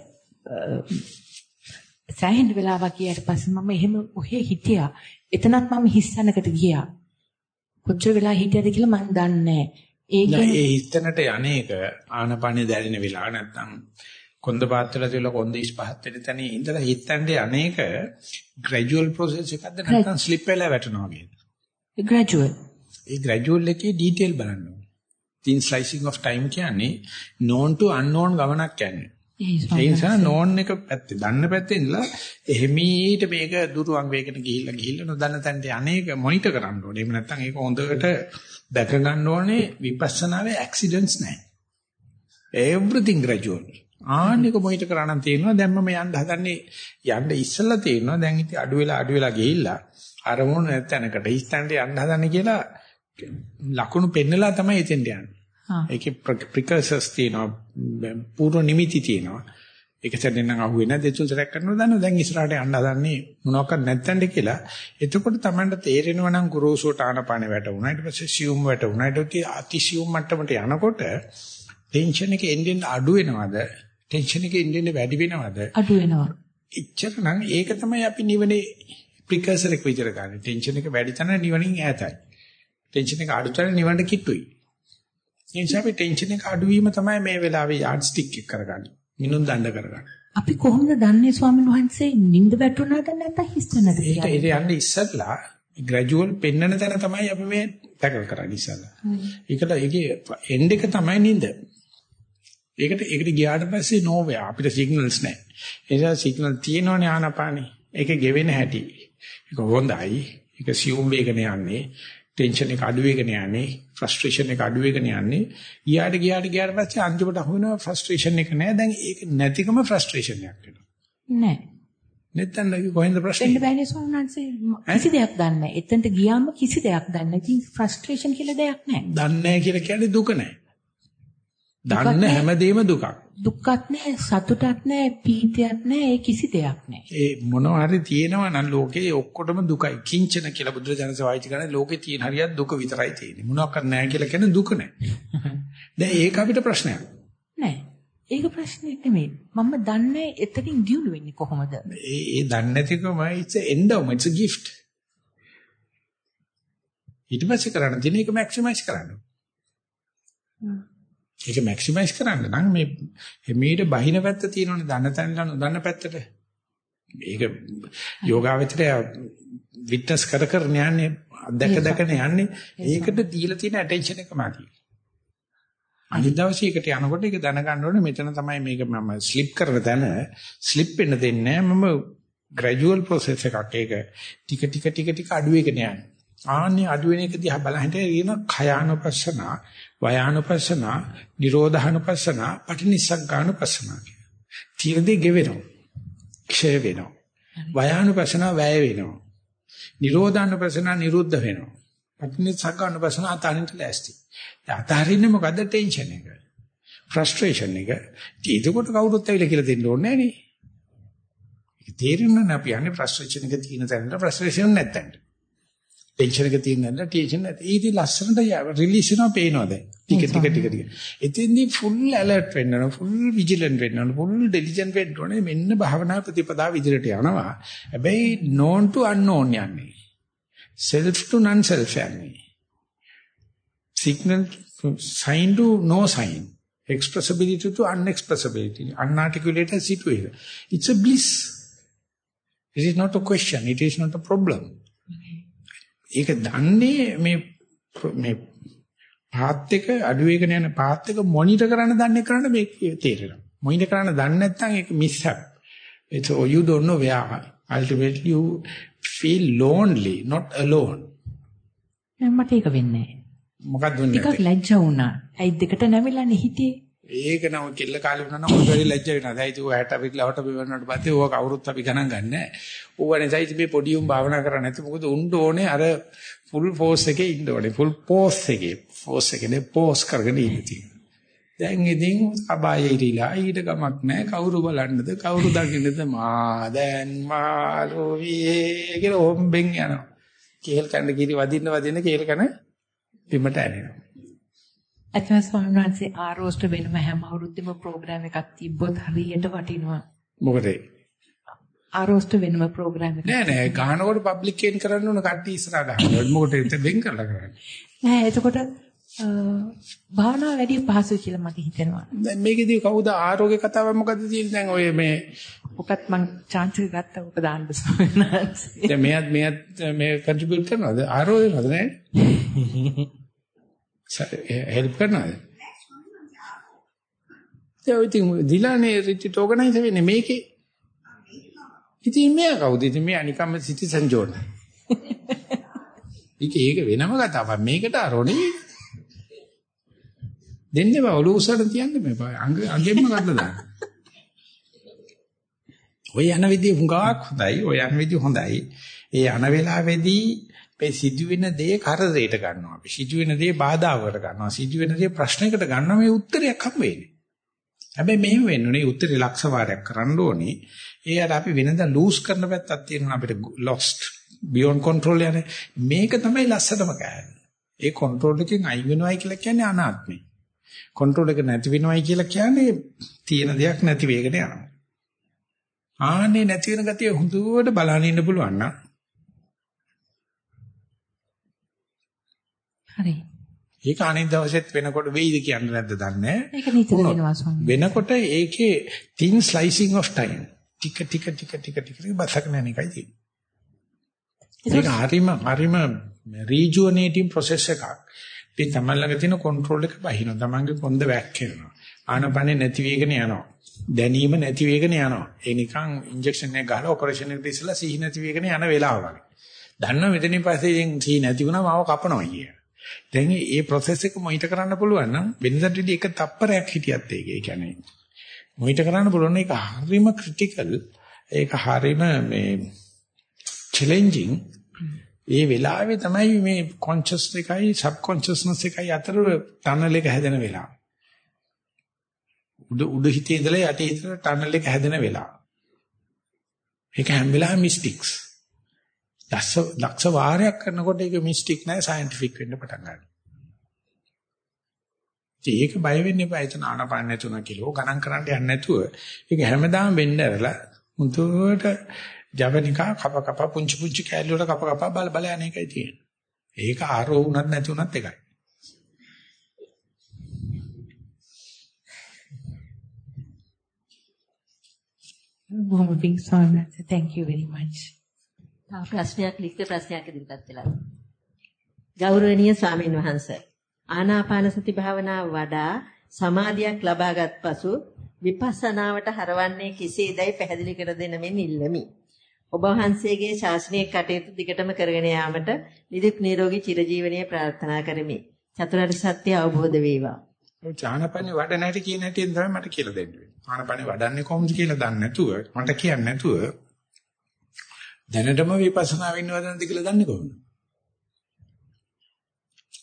සෑහෙන වෙලාවක් ගියාට පස්සේ මම එහෙම ඔහෙ හිටියා එතනත් මම හිස්සනකට ගියා කොච්චර වෙලා හිටියද කියලා මම දන්නේ නැහැ ඒ හිතනට යන්නේක ආනපනිය දැනෙන වෙලාව නැත්තම් කොන්ද පාත්‍රල තියලා කොන්ද ඉස් පහත් වෙන තැන ඉඳලා හිතන්නේ අනේක ග්‍රැජුවල් process එකක්ද නැත්නම් ස්ලිප් වෙලා වැටෙනවා වගේද? ග්‍රැජුවල්. ඒ ග්‍රැජුවල් එකේ ඩීටේල් බලන්න. Thin slicing of time කියන්නේ known to unknown ගමනක් කියන්නේ. ඒ නිසා known එක පැත්තේ දන්න පැත්තේ ඉඳලා එහෙමීට මේක දුරුවන් වේගන ගිහිල්ලා ගිහිල්ලා නොදන්න තැනට අනේක මොනිටර් කරන්න ඕනේ. එහෙම නැත්නම් ඒක හොඳට දැක ගන්න ඕනේ විපස්සනාවේ ඇක්සිඩන්ට්ස් නැහැ. everything gradual. ආන්නක මොහිත කරානම් තේරෙනවා දැන් මම යන්න හදන්නේ යන්න ඉස්සෙල්ලා තේරෙනවා දැන් ඉතින් අඩු වෙලා අඩු වෙලා ගිහිල්ලා අරමුණු නැත්ැනකට ඉස්තන්ට යන්න හදන්නේ කියලා ලකුණු පෙන්නලා තමයි එතෙන්ට යන්නේ. ඒකේ ප්‍රිකර්සර්ස් තියෙනවා පූර්ව නිමිති තියෙනවා. ඒක සැරෙන් නම් අහුවේ නැද්ද දෙතුන් සැරයක් කරනවා දන්නවා දැන් ඉස්සරහට යන්න හදන්නේ මොනවාක්වත් නැත්තඳ කියලා. එතකොට Tamanට තේරෙනවා නම් ගුරුසුට ආනපාන වැටුණා. ඊට පස්සේ සියුම් වැටුණා. ඊට පස්සේ අතිසියුම් මට්ටමට යනකොට ටෙන්ෂන් එක එන්නේ අඩු වෙනවද? ටෙන්ෂන් එක ඉන්නේ වැඩි වෙනවද? අඩු වෙනවා. එච්චර නම් ඒක තමයි අපි නිවනේ ප්‍රිකර්සර් එක විතර ගන්න. ටෙන්ෂන් එක වැඩි තැන නිවනින් ඈතයි. ටෙන්ෂන් එක අඩු තැන නිවනට කිට්ටුයි. ඒ නිසා අපි ටෙන්ෂන් එක අඩු වීම තමයි මේ වෙලාවේ යාඩ් ස්ටික් එක කරගන්නේ. මිනුම් දණ්ඩ කරගන්නේ. අපි කොහොමද දන්නේ ස්වාමීන් වහන්සේ නිින්ද වැටුණාද නැත්නම් හිස්තනද කියලා? ඒක යන්නේ ඉස්සෙල්ලා ග්‍රැජුවල් පෙන්නන තැන තමයි අපි මේ ටැකල් කරන්නේ ඉස්සෙල්ලා. ඒකට ඒකේ එන්ඩ් එක තමයි නිින්ද. ඒකට ඒකට ගියාට පස්සේ නෝවේ අපිට සිග්නල්ස් නැහැ. ඒ නිසා සිග්නල් තියෙනවනේ ආනපානේ. ඒකේ ගෙවෙන හැටි. ඒක හොඳයි. ඒක සියුම් වේගන යන්නේ. ටෙන්ෂන් එක අඩු වෙගෙන යන්නේ. ෆ්‍රස්ට්‍රේෂන් එක අඩු වෙගෙන යන්නේ. ගියාට ගියාට ගියාට පස්සේ අන්තිමට අහු වෙනවා ෆ්‍රස්ට්‍රේෂන් එක නෑ. දැන් ඒක නැතිකම ෆ්‍රස්ට්‍රේෂන් එකක් වෙනවා. නෑ. නැත්තම් කොහෙන්ද ප්‍රශ්නේ? වෙන්න බෑනේ සෝනන්සේ කිසි දෙයක් දන්නේ නැහැ. එතනට ගියාම කිසි දෙයක් දන්නේ. ඉතින් ෆ්‍රස්ට්‍රේෂන් කියලා දෙයක් නැහැ. දන්නේ නැහැ කියලා කියන්නේ දුක නැහැ. දන්න හැමදේම දුකක්. දුක්ක් නැහැ, සතුටක් නැහැ, පීතියක් නැහැ, ඒ කිසි දෙයක් නැහැ. ඒ මොනවා හරි තියෙනවා නම් ලෝකේ ඔක්කොටම දුකයි. කිංචන කියලා බුදුරජාණන්සේ වායිච කරන්නේ ලෝකේ තියෙන හරියක් දුක විතරයි තියෙන්නේ. මොනවාක්වත් නැහැ කියලා කියන්නේ දුක නැහැ. (laughs) දැන් ඒක අපිට ප්‍රශ්නයක්. නෑ. ඒක ප්‍රශ්නේ නෙමෙයි. මම දන්නේ එතනින් දියුණු වෙන්නේ කොහොමද? ඒ ඒ දන්නේ නැතිකම it's a endowment, it's a gift. ඊට පස්සේ කරන්න තියෙන එක මැක්සිමයිස් කරන්න. ඒක මැක්සිමයිස් කරන්න. නම් මේ මේට බහින පැත්ත තියෙනවනේ දන්න තැනලා නොදන්න පැත්තට. ඒක යෝගාවචරය විට්නස් කර කර යන්නේ දැක දැකන යන්නේ. ඒකට දීලා තියෙන ඇටෙන්ෂන් එකමයි. අනිත් දවසේ එකට යනකොට ඒක දැනගන්න ඕනේ. මෙතන තමයි මේක මම ස්ලිප් කරන තැන. ස්ලිප් වෙන්න දෙන්නේ මම ග්‍රැජුවල් ප්‍රොසෙස් එකක්. ඒක ටික ටික ටික ටික අඩු වෙගෙන යන්නේ. ආන්නේ අඩු වෙන එක දිහා බලහිට කියන khයානුපස්සන, වයානුපස්සන, නිරෝධානුපස්සන, පටිනිස්සග්ගානුපස්සන කියන. තීරදී ගෙවෙනවා. ක්ෂය වෙනවා. වයානුපස්සන වැය වෙනවා. නිරෝධානුපස්සන නිරුද්ධ වෙනවා. පටිනිස්සග්ගානුපස්සන අතරින්ට ලෑස්ති. අතහරින්නේ මොකද්ද ටෙන්ෂන් එක? ෆ්‍රස්ට්‍රේෂන් එක. ඒකකොට කවුරුත් ඇවිල්ලා කියලා දෙන්න ඕනේ නෑනේ. ඒක තේරෙන්නේ අපි යන්නේ ෆ්‍රස්ට්‍රේෂන් එක තියෙන තැනට ෆ්‍රස්ට්‍රේෂන් නැත්තන්ට. ටෙන්ෂන් එක තියෙන තැනට ටෙන්ෂන් නැත. ඒකදී ලස්සනට රිලීස් වෙනවා පේනවා දැන්. ටික ටික ටික ටික. එතෙන්දී ෆුල් ඇලර්ට් වෙන්න ඕන, ෆුල් විජිලන්ට් වෙන්න ඕන, ෆුල් ඩෙලිජන්ට් වෙන්න ඕනේ. මෙන්න භාවනා ප්‍රතිපදාව ඉදිරියට යනවා. හැබැයි known to unknown යන්නේ. self to non self යන්නේ. signal sign to no sign expressibility to unexpressibility unarticulated situation it's a bliss it is not a question it is not a problem ඒක දන්නේ මේ මේ පාත් එක අඩු වෙගෙන යන පාත් එක මොනිටර් කරන්න දන්නේ කරන්න මේක තේරෙනවා මොනිටර් කරන්න දන්නේ නැත්නම් ඒක mishap it's oh, you don't know where ultimately you feel lonely not alone මට ඒක වෙන්නේ නැහැ මොකක්ද වෙන්නේ? ටිකක් ලැජ්ජා වුණා. ඇයි දෙකට නැමිලානේ හිටියේ. ඒක නම් කෙල්ල කාලේ වුණා නම් ඔය ලැජ්ජ වෙනවා. දැන් ඉතින් ඔය 60 පිටලවට බිවන්නට පස්සේ ඕක කවුරුත් අපි ගණන් ගන්නෑ. ඌවනේ සයිස් මේ පොඩි උන් භාවනා කරන්නේ නැති මොකද උන්ට ඕනේ අර ෆුල් ෆෝස් එකේ ඉන්න ඕනේ. ෆුල් පෝස් එකේ. ෆෝස් එකේ පෝස් කරගෙන ඉන්න තියෙනවා. දැන් ඉතින් අබායේ ඉරිලා ඊට ගමක් නැහැ. කවුරු බලන්නද? කවුරු දකින්නද? මා දැන් මාළෝවියේ කියලා හොම්බෙන් යනවා. කේල් කන්න කිරි වදින්න වදින්න කේල් කන බිමට ඇනෙනවා. අතන ස්වාමීන් වහන්සේ ආරෝස්ට වෙනම හැම අවුරුද්දෙම ප්‍රෝග්‍රෑම් එකක් තිබ්බොත් හරියට වටිනවා. මොකද ආරෝස්ට වෙනම ප්‍රෝග්‍රෑම් එකක්. නෑ නෑ ගහනකොට පබ්ලික් කේන් කරන්න ඕන කට්ටිය ඉස්සරහා ගහනවා. මොකටද ඒක වෙන් කරලා කරන්නේ? නෑ එතකොට භාවනාව වැඩි පහසුයි කියලා මට හිතෙනවා. දැන් මේකෙදී කවුද ආරෝග්‍ය කතාවක් මොකද තියෙන්නේ දැන් ඔය මේ ඔකත් මං chance එක ගත්තා ඔක දාන්න වහන්සේ. දැන් මෙයත් මෙයත් මේ කන්ට්‍රිබියුට් කරනවද ආරෝග්‍ය නේද? (laughs) හෙල්ප් කරනවද? ඒ ඉතින් දිලානේ රිට්‍රීට් ඕගනයිස් වෙන්නේ මේකේ. ඉතින් මෙයා කවුද? ඉතින් මෙයා නිකම්ම සිටිසන් ජෝන්. ඒක ඒක වෙනම කතාවක්. මේකට ආරෝණේ දෙන්නේ බා ඔලුව උසට තියන්න මේ අඟ අඟෙන්ම කඩලා දාන්න. ඔය යන විදිය හුඟක් හොඳයි. ඔය යන විදිය හොඳයි. ඒ යන වෙලාවේදී මේ සිදුවෙන දේ කරදරයට ගන්නවා. අපි සිදුවෙන දේ බාධාවකට ගන්නවා. සිදුවෙන දේ ප්‍රශ්නයකට ගන්නවා මේ උත්තරයක් හම් වෙන්නේ. හැබැයි මෙහෙම වෙන්නේ උත්තරේ ලක්ෂ වාරයක් කරන්න ඕනේ. ඒ අර අපි වෙනදා ලූස් කරන පැත්තක් තියෙනවා අපිට lost beyond control යන්නේ. මේක තමයි ලස්සනම කෑම. ඒ control එකෙන් අයින් වෙනවයි කියලා කියන්නේ අනාත්මයි. control එක නැති වෙනවයි කියලා කියන්නේ තියෙන දෙයක් නැති වෙගෙන යනවා. ආන්නේ නැති වෙන ගතිය හුදුවට බලන්න ඉන්න පුළුවන් නම් හරි. ඒක අනිත් දවසෙත් වෙනකොට වෙයිද කියන්නේ නැද්ද දන්නේ ඒක නිතර වෙනවා ස්වාමීන් වෙනකොට ඒකේ thin slicing of time ටික ටික ටික ටික ටික බසකන එකයි තියෙන්නේ. ඒක හරිම හරිම රීජුවනේටින් process එකක්. ඉතින් තමයි ළඟ තියෙන control එක බහිනවා. තමන්ගේ කොන්ද වැක්කෙනවා. ආනපනේ නැති වෙගෙන යනවා. දැනීම නැති වෙගෙන යනවා. ඒ නිකන් ඉන්ජෙක්ෂන් එක ගහලා ඔපරේෂන් එකට ඉස්සලා සිහි නැති වෙගෙන යන වෙලාව වගේ. දන්නවා මෙතනින් පස්සේ ඉතින් සිහි නැති වුණාම ආව කපනවා කිය. දැන් මේ process එක මොහිට කරන්න පුළුවන් නම් වෙනසට ඉතින් එක තප්පරයක් හිටියත් ඒක. ඒ කියන්නේ මොහිට කරන්න පුළුවන් එක හරිම critical. ඒක හරිම මේ challenging ඒ වෙලාවේ තමයි මේ කොන්ෂස් එකයි සබ් කොන්ෂස්නස් එකයි අතර ටනල් එක හැදෙන වෙලාව. උඩ උඩ හිතේ ඉඳලා යටි හිතට ටනල් එක හැදෙන වෙලාව. ඒක හැම වෙලාවෙම මිස්ටික්ස්. ලක්ෂ ලක්ෂ වාරයක් කරනකොට ඒක මිස්ටික් නෑ සයන්ටිෆික් වෙන්න පටන් ගන්නවා. ඒක බය වෙන්න එපා. එතන ආනපාන නැතුණා කියලා ගණන් කරන්න යන්නේ නැතුව ඒක හැමදාම වෙන්න ඇරලා මුදුවට ජවනිකා කප කප පුංචි පුංචි කැලි වල කප කප බල බල යන එකයි තියෙන්නේ. ඒක ආරෝ වුණත් නැති වුණත් එකයි. බොහොම පිං ස්වාමීන් වහන්සේ thank you very much. තව ප්‍රශ්නයක් ලිඛිත ප්‍රශ්නයක් ඉදිරිපත් වෙලා. ගෞරවනීය ස්වාමීන් වහන්සේ ආනාපාන සති භාවනාව වඩා සමාධියක් ලබාගත් පසු විපස්සනාවට හරවන්නේ කෙසේදයි පැහැදිලි කර දෙන මෙන් ඉල්ලමි. ඔබ වහන්සේගේ ශාසනීය කටයුතු දිගටම කරගෙන යාමට නිදුක් නිරෝගී චිරජීවනයේ ප්‍රාර්ථනා කරමි. චතුරාර්ය සත්‍ය අවබෝධ වේවා. ඥානපන්නේ වඩ නැටි කියන හැටියෙන් තමයි මට කියලා දෙන්න වෙන්නේ. ඥානපන්නේ වඩන්නේ කොහොමද කියලා දන්නේ නැතුව මට කියන්නේ නැතුව දැනටම විපස්සනා වෙන්නවද නැද්ද කියලා දන්නේ කොහොමද?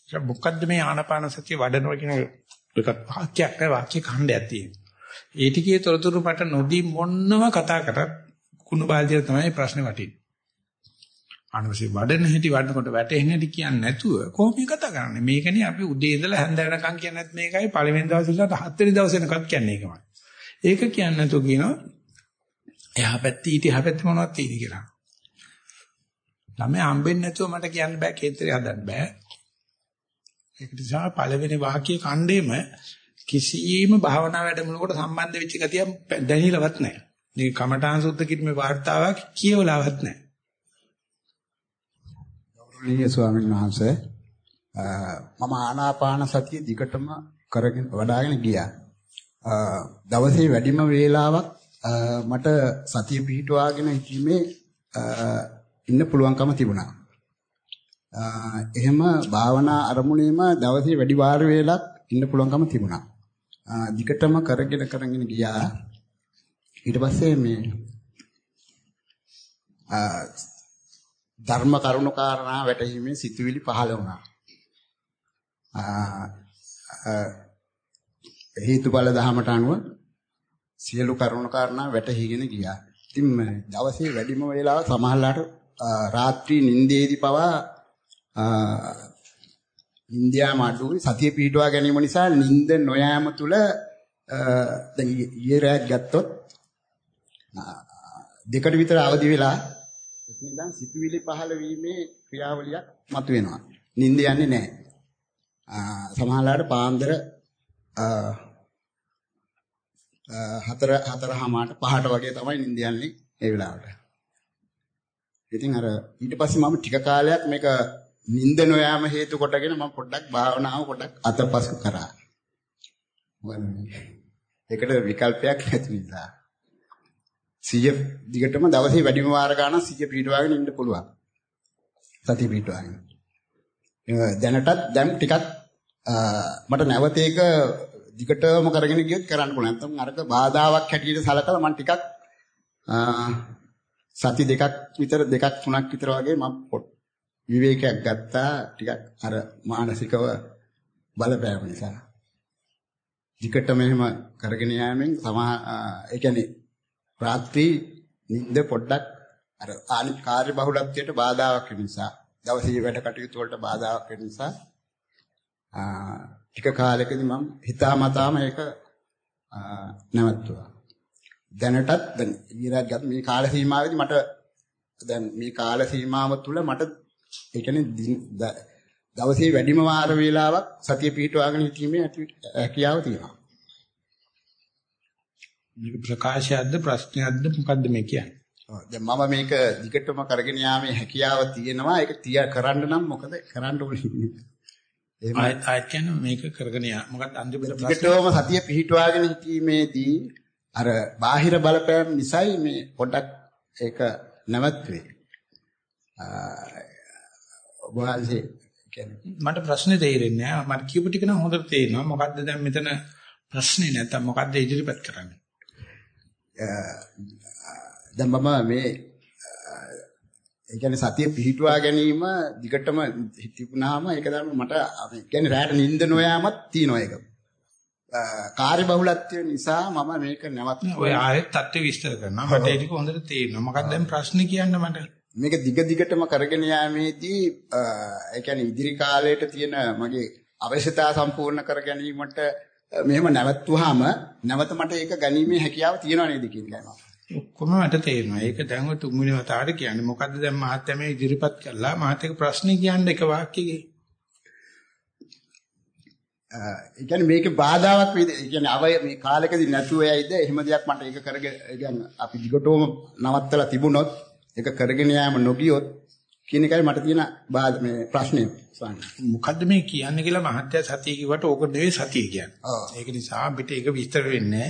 ඒක මොකද්ද මේ ආනාපාන සතිය වඩනවා කියන එක වාක්‍යයක් නෑ වාක්‍ය ඛණ්ඩයක් තියෙනවා. ඒ ටිකේ තොරතුරු මට නොදී මොන්නම කතා කරත් කුණු බාල්දිය තමයි ප්‍රශ්නේ වටින්නේ. අනවශ්‍ය වඩන හැටි වඩනකොට වැටෙන්නේ නැති කියන්නේ නැතුව කොහොමද කතා කරන්නේ? මේකනේ අපි උදේ ඉඳලා හැන්ද වෙනකන් කියනත් මේකයි පළවෙනි දවසේ ඉඳලා හත්වෙනි දවසේ වෙනකන් කියන්නේ ඒකමයි. ඒක කියන්නේ නැතුව කියනවා එහා පැත්තේ ඊට එහා පැත්තේ මොනවද තියෙන්නේ කියලා. ළමයා හම්බෙන්නේ නැතුව මට කියන්න බෑ කේන්දරය හදන්න බෑ. ඒක නිසා පළවෙනි වාක්‍ය ඛණ්ඩේම කිසියම් භාවනා වැඩමුළුවකට සම්බන්ධ වෙච්ච ගතිය දැනিলাවත් නැහැ. මේ කමඨාන් සුද්ධ කිරීමේ වார்த்தාවක් කියවලාවත් නැහැ. ගෞරවනීය ස්වාමීන් වහන්සේ මම ආනාපාන සතිය දිගටම කරගෙන වඩාගෙන ගියා. දවසේ වැඩිම වේලාවක් මට සතිය පිහිටුවාගෙන ඉීමේ ඉන්න පුළුවන්කම තිබුණා. එහෙම භාවනා අරමුණේම දවසේ වැඩි වාර වේලක් ඉන්න පුළුවන්කම තිබුණා. දිගටම කරගෙන කරගෙන ගියා. ඊට පස්සේ මේ ධර්ම කරුණු කාරණා වැටහීමේ සිතුවිලි පහළ වුණා. හේතුඵල ධහමට අනුව සියලු කරුණු කාරණා වැටහිගෙන ගියා. ඉතින් දවසේ වැඩිම වේලාව සමහරලාට රාත්‍රී නිින්දේදී පවා ඉන්දියාම අඩුයි සතිය පිටවා ගැනීම නිසා නිින්ද නොයෑම තුල දැන් ඊයේ රාත් ගත්තොත් දෙකට විතර අවදි වෙලා එතනින් සිතුවිලි පහළ වීමේ ක්‍රියාවලියක් මතුවෙනවා. නිින්ද යන්නේ නැහැ. සමහරලාට පාන්දර හතර හතරමාට පහට වගේ තමයි නිින්ද යන්නේ ඒ වෙලාවට. ඉතින් අර ඊට පස්සේ මම ටික කාලයක් මේක නිින්ද නොයාම හේතු කොටගෙන මම පොඩ්ඩක් භාවනාව පොඩ්ඩක් අතපසු කරා. ඒකට විකල්පයක් නැති නිසා. සිය දිගටම දවසේ වැඩිම වාර ගන්න සිය පිටවාගෙන ඉන්න පුළුවන්. සතිය පිටවාගෙන. දැනටත් දැන් ටිකක් මට නැවත ඒක දිගටම කරගෙන ගියොත් කරන්න පුළුවන්. නැත්නම් අරක බාධාවක් හැටියට සලකලා මම ටිකක් සති දෙකක් විතර දෙකක් තුනක් විතර වගේ මම විවේකයක් ගත්තා ටිකක් අර මානසිකව බලපෑම නිසා. දිගටම එහෙම කරගෙන යෑමෙන් සමා ඒ කියන්නේ රාත්‍රී නිින්ද පොඩ්ඩක් අර ආනිත් කාර්ය බහුලත්වයට බාධාවක් වෙන නිසා දවසේ වැඩ කටයුතු වලට බාධාවක් වෙන නිසා ටික කාලෙකදී මම හිතාමතාම ඒක නැවතුවා. දැනටත් දැන් ඊරාත් ගත් මේ කාල සීමාවෙදී මට දැන් මේ කාල සීමාව තුළ මට ඒ කියන්නේ දවසේ වැඩිම වාර වේලාවක් සතිය පිහිටවාගෙන සිටීමේ හැකියාව තියෙනවා. මේක ප්‍රකාශයක්ද ප්‍රශ්නයක්ද මොකද්ද මේ කියන්නේ? දැන් මම මේක දිගටම කරගෙන යාමේ හැකියාව තියෙනවා. ඒක තිය කරන්න නම් මොකද කරන්න ඕනේ? එහෙම ආයත් කියන්නේ මේක කරගෙන යා. මොකක්ද අන්තිම ප්‍රශ්නේ? දිගටම සතිය පිහිටවාගෙන සිටීමේදී අර බාහිර බලපෑම් නිසායි මේ පොඩක් ඒක නැවතුනේ. කියන්නේ මට ප්‍රශ්නේ තේරෙන්නේ නැහැ. මට කියපු ටික නම් හොඳට තේරෙනවා. මොකද්ද දැන් මෙතන ප්‍රශ්නේ නැත්තම් මොකද්ද ඉදිරිපත් කරන්නේ? දැන් මම මේ ඒ කියන්නේ සතිය පිහිටුවා ගැනීම දිගටම හිතුණාම ඒක තමයි මට ඒ කියන්නේ රැට නිින්ද නොයාමත් තියෙනවා ඒක. කාර්ය බහුලත්වය නිසා මම මේක නැවත් ඔය ආයෙත් තත්ත්ව විස්තර කරනවා. මට ඒක හොඳට තේරෙනවා. මොකක්ද දැන් ප්‍රශ්නේ කියන්න මට? මේක දිග දිගටම කරගෙන යාමේදී ඒ කියන්නේ ඉදිරි කාලයට තියෙන මගේ අවශ්‍යතාව සම්පූර්ණ කර ගැනීමට මෙහෙම නැවතුවාම නැවත මට ඒක ගැනීමේ හැකියාව තියෙනව නේද එක. ඔක්කොම මට තේරෙනවා. ඒක දැන් ඔය තුන්වෙනි වතාවට කියන්නේ මොකද්ද දැන් මහත්ය මේ ඉදිරිපත් කළා මහත්යක ප්‍රශ්නේ කියන්න එක වාක්‍යයකින්. ඒ කියන්නේ මේකේ බාධාවක් වේද? ඒ කියන්නේ අවය මේ කාලෙකදී නැතුව යයිද? එහෙම දෙයක් මට ඒක කරගෙන කියන්නේ අපි දිගටම නවත්තලා තිබුණොත් ඒක කරගෙන යාම නොගියොත් කියන එකයි මට තියෙන මේ ප්‍රශ්නය මොකද්ද මේ කියන්නේ කියලා මහත්ය සතිය කිව්වට ඕක නෙවෙයි සතිය කියන්නේ. ඒක නිසා අපිට ඒක විස්තර වෙන්නේ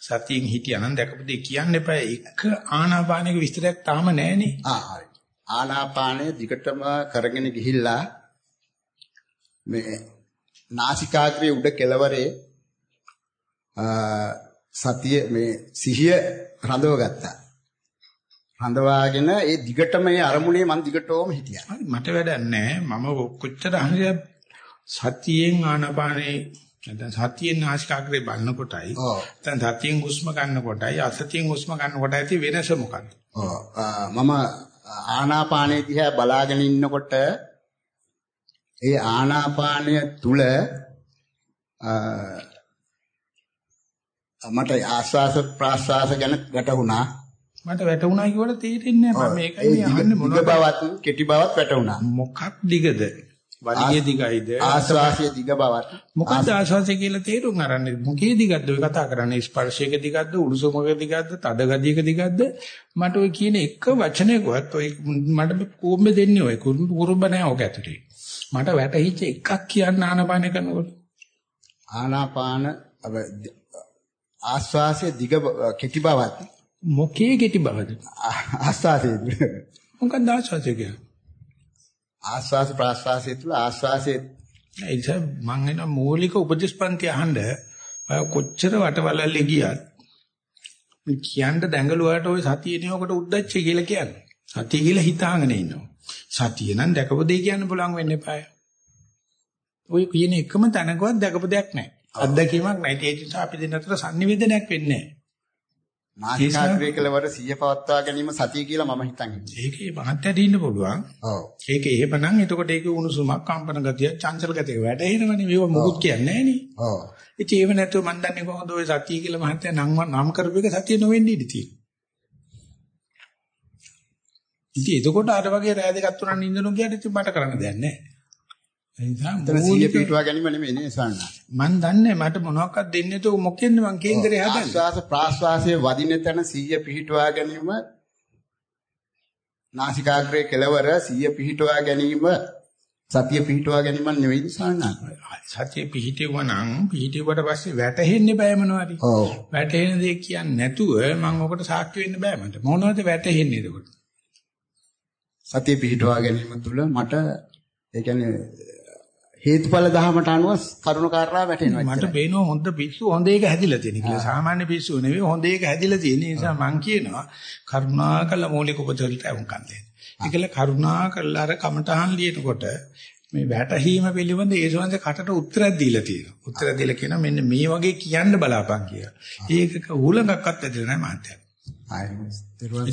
සතියෙන් හිටියානම් දැකපු දෙය කියන්න එපා. එක ආනාපානික විස්තරයක් තාම නැහැනේ. ආ හරි. ආනාපානය දිගටම කරගෙන ගිහිල්ලා මේ නාසිකාග්‍රයේ උඩ කෙළවරේ සතිය මේ සිහිය රඳව ගත්තා. රඳවාගෙන ඒ දිගටම ඒ අරමුණේ මම දිගටම හිටියා. හරි මට වැඩක් නැහැ. මම කොච්චර අහන්නේ සතියෙන් ආනපානේ නැත්නම් සතියෙන් නාසිකාග්‍රේ බලන කොටයි නැත්නම් සතියෙන් හුස්ම ගන්න කොටයි අසතියෙන් හුස්ම ගන්න කොටයි ඇති වෙනස මොකක්ද? ඔව් මම ආනාපානේ දිහා බලාගෙන ඉන්නකොට ඒ ආනාපානය තුල මට ආස්වාස ප්‍රාස්වාස ගැන වැටහුණා. මට වැටුණා කියවට තේරෙන්නේ නැහැ. මම මේකයි අහන්නේ මොනවද? බවත් කෙටි බවත් වැටුණා. මොකක් දිගද? වලිය දිගයිද? ආස්වාසිය දිග බවත්. මොකක්ද ආස්වාසිය කියලා තේරුම් අරන්නේ? මොකේ දිගද්ද ඔය කතා කරන්නේ ස්පර්ශයක දිගද්ද උණුසුමක දිගද්ද තද ගතියක දිගද්ද මට ඔය කියන එක වචනයකවත් ඔය මට කොම්බේ දෙන්නේ? ඔය කුරුම්බ නැහැ ඔක ඇතුලේ මට වැටහිච්ච එකක් කියන්න ආනාපාන කරනකොට ආනාපාන ආස්වාසිය දිග කෙටි බවත් මොකේ කෙටි බවද? ආස්වාසයේ. මොකක්ද ආස්වාසය කියන්නේ? ආස්වාස ප්‍රාස්වාසයේ තුල ආස්වාසයේ නිසා මම එන මූලික උපදේශපන්ති අහන්න කොච්චර වටවලල්ලේ ගියත් කියන්න දැඟලුවාට ওই සතියනේ ඔකට උද්දච්චය කියලා කියන්නේ. සතිය කියලා හිතාගෙන ඉන්නවා. සතිය නම් දැකපු දෙය කියන්න පුළුවන් වෙන්න එපාය. ওই කියන එකම තැනකවත් දැකපු දෙයක් නැහැ. අත්දැකීමක් නැහැ. ඒ නිසා අපි දෙන්න අතර sannivedanayak වෙන්නේ නැහැ. නාසිකාග්‍රේ කෙලවර සිය පවත්වා ගැනීම සතිය කියලා මම හිතන්නේ. ඒකේ මහත්යට ඉන්න පුළුවන්. ඔව්. ඒක එහෙමනම් එතකොට ඒක උණුසුමක් කම්පන ගතිය චංචල ගතිය වැටෙනවනේ මේව මොකුත් කියන්නේ නැහැ නේ. ඔව්. ඉතින් ඒව නැතුව මන් දන්නේ කොහොමද ඔය සතිය කියලා මහත්ය නම් නම් කරපු එක සතිය නොවෙන්න ඉඩ තියෙන්නේ. ඉතින් එතකොට අර වගේ රෑ දෙකක් තුනක් නින්දනු ගියට ඉතින් මට කරන්න දෙයක් නැහැ. ඒ නිසා එතන සිය පිටවා ගැනීම නෙමෙයි නේ සන්න. මන් දන්නේ මට මොනවක්වත් දෙන්නේ නැතුව මොකෙන්ද මං කේන්දරේ හදන්නේ. ආස්වාස ප්‍රාස්වාසයේ වදින තැන සිය පිටවා ගැනීම නාසිකාග්‍රේ කෙලවර සිය පිටවා ගැනීම සතිය පිටවා ගැනීම නෙවෙයි සන්න. සතිය පිහිටුවා නම් පිහිටුවට පස්සේ වැටෙන්නේ බෑ මොනවද? ඔව්. වැටෙන දේ කියන්නේ නැතුව මම ඔකට සාක්ෂි වෙන්න බෑ මට. මොනවද වැටෙන්නේ එතකොට? සතිය පිටවා ගැනීම තුළ මට ඒ කියන්නේ හේතුඵල ධහමට අනුව කරුණ කාරණා වැටෙනවා. මට පේනවා හොඳ පිස්සු හොඳ එක හැදිලා තියෙන කියලා. සාමාන්‍ය පිස්සු නෙවෙයි හොඳ එක හැදිලා තියෙන නිසා මං කියනවා කරුණාකර මූලික උපදෙවලට වුන්කම් දෙන්න. ඒකල කරුණාකරලා අර කමටහන් ලියනකොට මේ වැටහීම පිළිබඳ ඒ සංස කටට උත්තරයක් දීලා තියෙනවා. උත්තර දීලා කියනවා මෙන්න මේ වගේ කියන්න බලාපන් කියලා. ඒකක උලඟක්වත් ඇදලා නැහැ මාත්‍යා.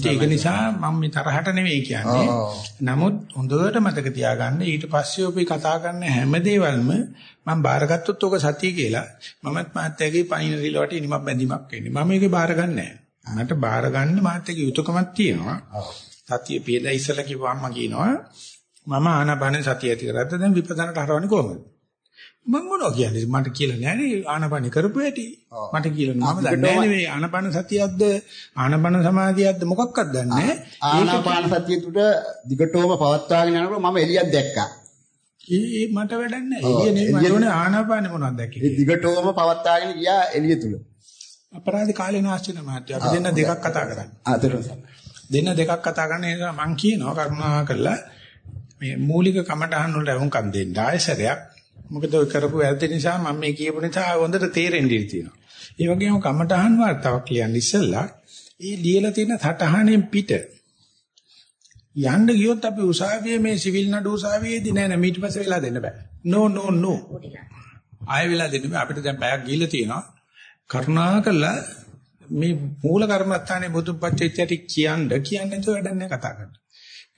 ඒක නිසා මම මේ තරහට නෙවෙයි කියන්නේ. නමුත් හොඳට මතක තියාගන්න ඊට පස්සේ අපි කතා කරන හැම දෙයක්ම මම බාරගත්තොත් ඔක සතිය කියලා මමත් මාත්‍යාගේ පයින් රිලවට ඉනිමක් බැඳීමක් වෙන්නේ. මම මේකේ බාර ගන්නෑ. මට බාර ගන්න මාත්‍යාගේ යුතුයකමක් තියෙනවා. සතිය පියලා ඉස්සලා කිව්වම කියනවා මම ආනාපාන සතිය ඇති කරද්ද දැන් විපස්සනාට හරවන්නේ කොහොමද? මම මොනවා කියන්නේ? මට කියලා නෑනේ ආනාපාන කරපු ඇටි මට කියලා නම දන්නේ නෑනේ මේ ආනාපාන සතියක්ද? ආනාපාන සමාධියක්ද? මොකක්වත් දන්නේ නෑ. ආනාපාන සතිය තුට දිගටම පවත්වාගෙන යනකොට මම එළියක් දැක්කා. ඒ මට වැඩක් නෑ. එළිය මට ඕනේ ආනාපාන මොනවද දැක්කේ ඒ දිගටම පවත්වාගෙන ගියා එළිය තුල. අපරාධ කාලේ නාස්තින මාත්‍ය අපි දෙන්න දෙකක් කතා කරන්නේ. දෙන්න දෙකක් කතා කරන නිසා මම කියනවා කරුණා කරලා මේ මූලික කමටහන් වලට වුන්කම් දෙන්න. ආයසරයක් මොකද ඔය කරපු වැරදි නිසා මම මේ කියපු නිසා හොඳට තේරෙන්න ඉඩ තියෙනවා. ඒ වගේම කමටහන් වර්තාවක් කියන්නේ ඉස්සෙල්ලා ඒ ලියලා තියෙන සටහනෙන් පිට යන්න ගියොත් අපි උසාවියේ මේ සිවිල් නඩු උසාවියේදී නෑ නෑ ඊට පස්සේ වෙලා දෙන්න බෑ. no no no. ආයෙ වෙලා දෙන්න බෑ අපිට දැන් බයක් ගිහිල්ලා තියෙනවා. කරුණාකරලා මේ මූල කර්මස්ථානේ බුදුපත්චේත්‍යටි කියන්න කියන්නේ නැතුව වැඩක් නෑ කතා කරන්න.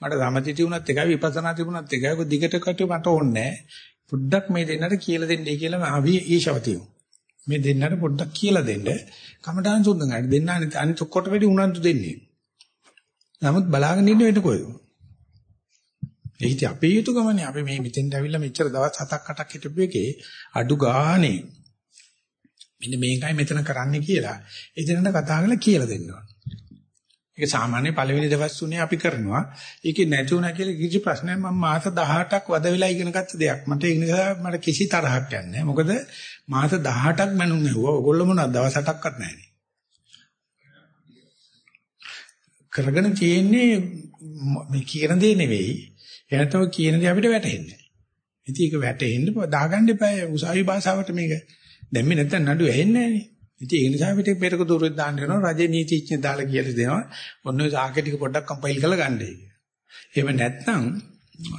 මට සමථිතී වුණත් එකයි විපස්සනා තිබුණත් එකයි ඔක දිගට කට මට ඕනේ නෑ. පොඩ්ඩක් මේ දෙන්නට කියලා දෙන්නයි කියලා මම අවි ඊශවතියු. මේ දෙන්නට පොඩ්ඩක් කියලා දෙන්න. කමඨාන් සුද්ධ ගන්න දෙන්න අනිත් ඔක්කොට වැඩි උනන්දු දෙන්නේ. නමුත් බලාගෙන ඉන්න වෙන්නේ කොහෙද? ඒ හිතේ අපේ යුතුයකමනේ අපි මේ මෙතෙන්ට ඇවිල්ලා මෙච්චර දවස් 7ක් 8ක් හිටපු එකේ අඩු ගානේ මෙන්න මේකයි මෙතන කරන්න කියලා ඒ දෙන්නට කතා කරලා කියලා දෙන්න ඕන. ඒක සාමාන්‍ය පළවෙනි දවස් තුනේ අපි කරනවා. ඒකේ නැතුණා කියලා කිසි ප්‍රශ්නයක් මම මාස 18ක් වද වෙලා ඉගෙන ගත්ත දෙයක්. මට ඒ නිසා මට කිසි තරහක් යන්නේ මොකද මාස 18ක් මනුන් ඇහුවා. ඔයගොල්ලෝ මොනවද දවස් 8ක්වත් නැහැ. කරගෙන තියෙන්නේ මේ කියන දේ නෙවෙයි. එනතෝ කියන දේ අපිට වැටහෙන්නේ නැහැ. ඉතින් ඒක වැටෙන්න දාගන්න එපා උසාවි භාෂාවට මේක. දැම්මේ නැත්නම් නඩු ඇහෙන්නේ නැහැ නේ. ඉතින් ඒ නිසා පිටේ පෙරක දොරෙන් දාන්න වෙනවා රජේ නීතිඥ දාලා කියලා දෙනවා. ඔන්න ඔය සාකේ ටික පොඩ්ඩක් කම්පයිල් කරලා ගන්න ඒක. එහෙම නැත්නම්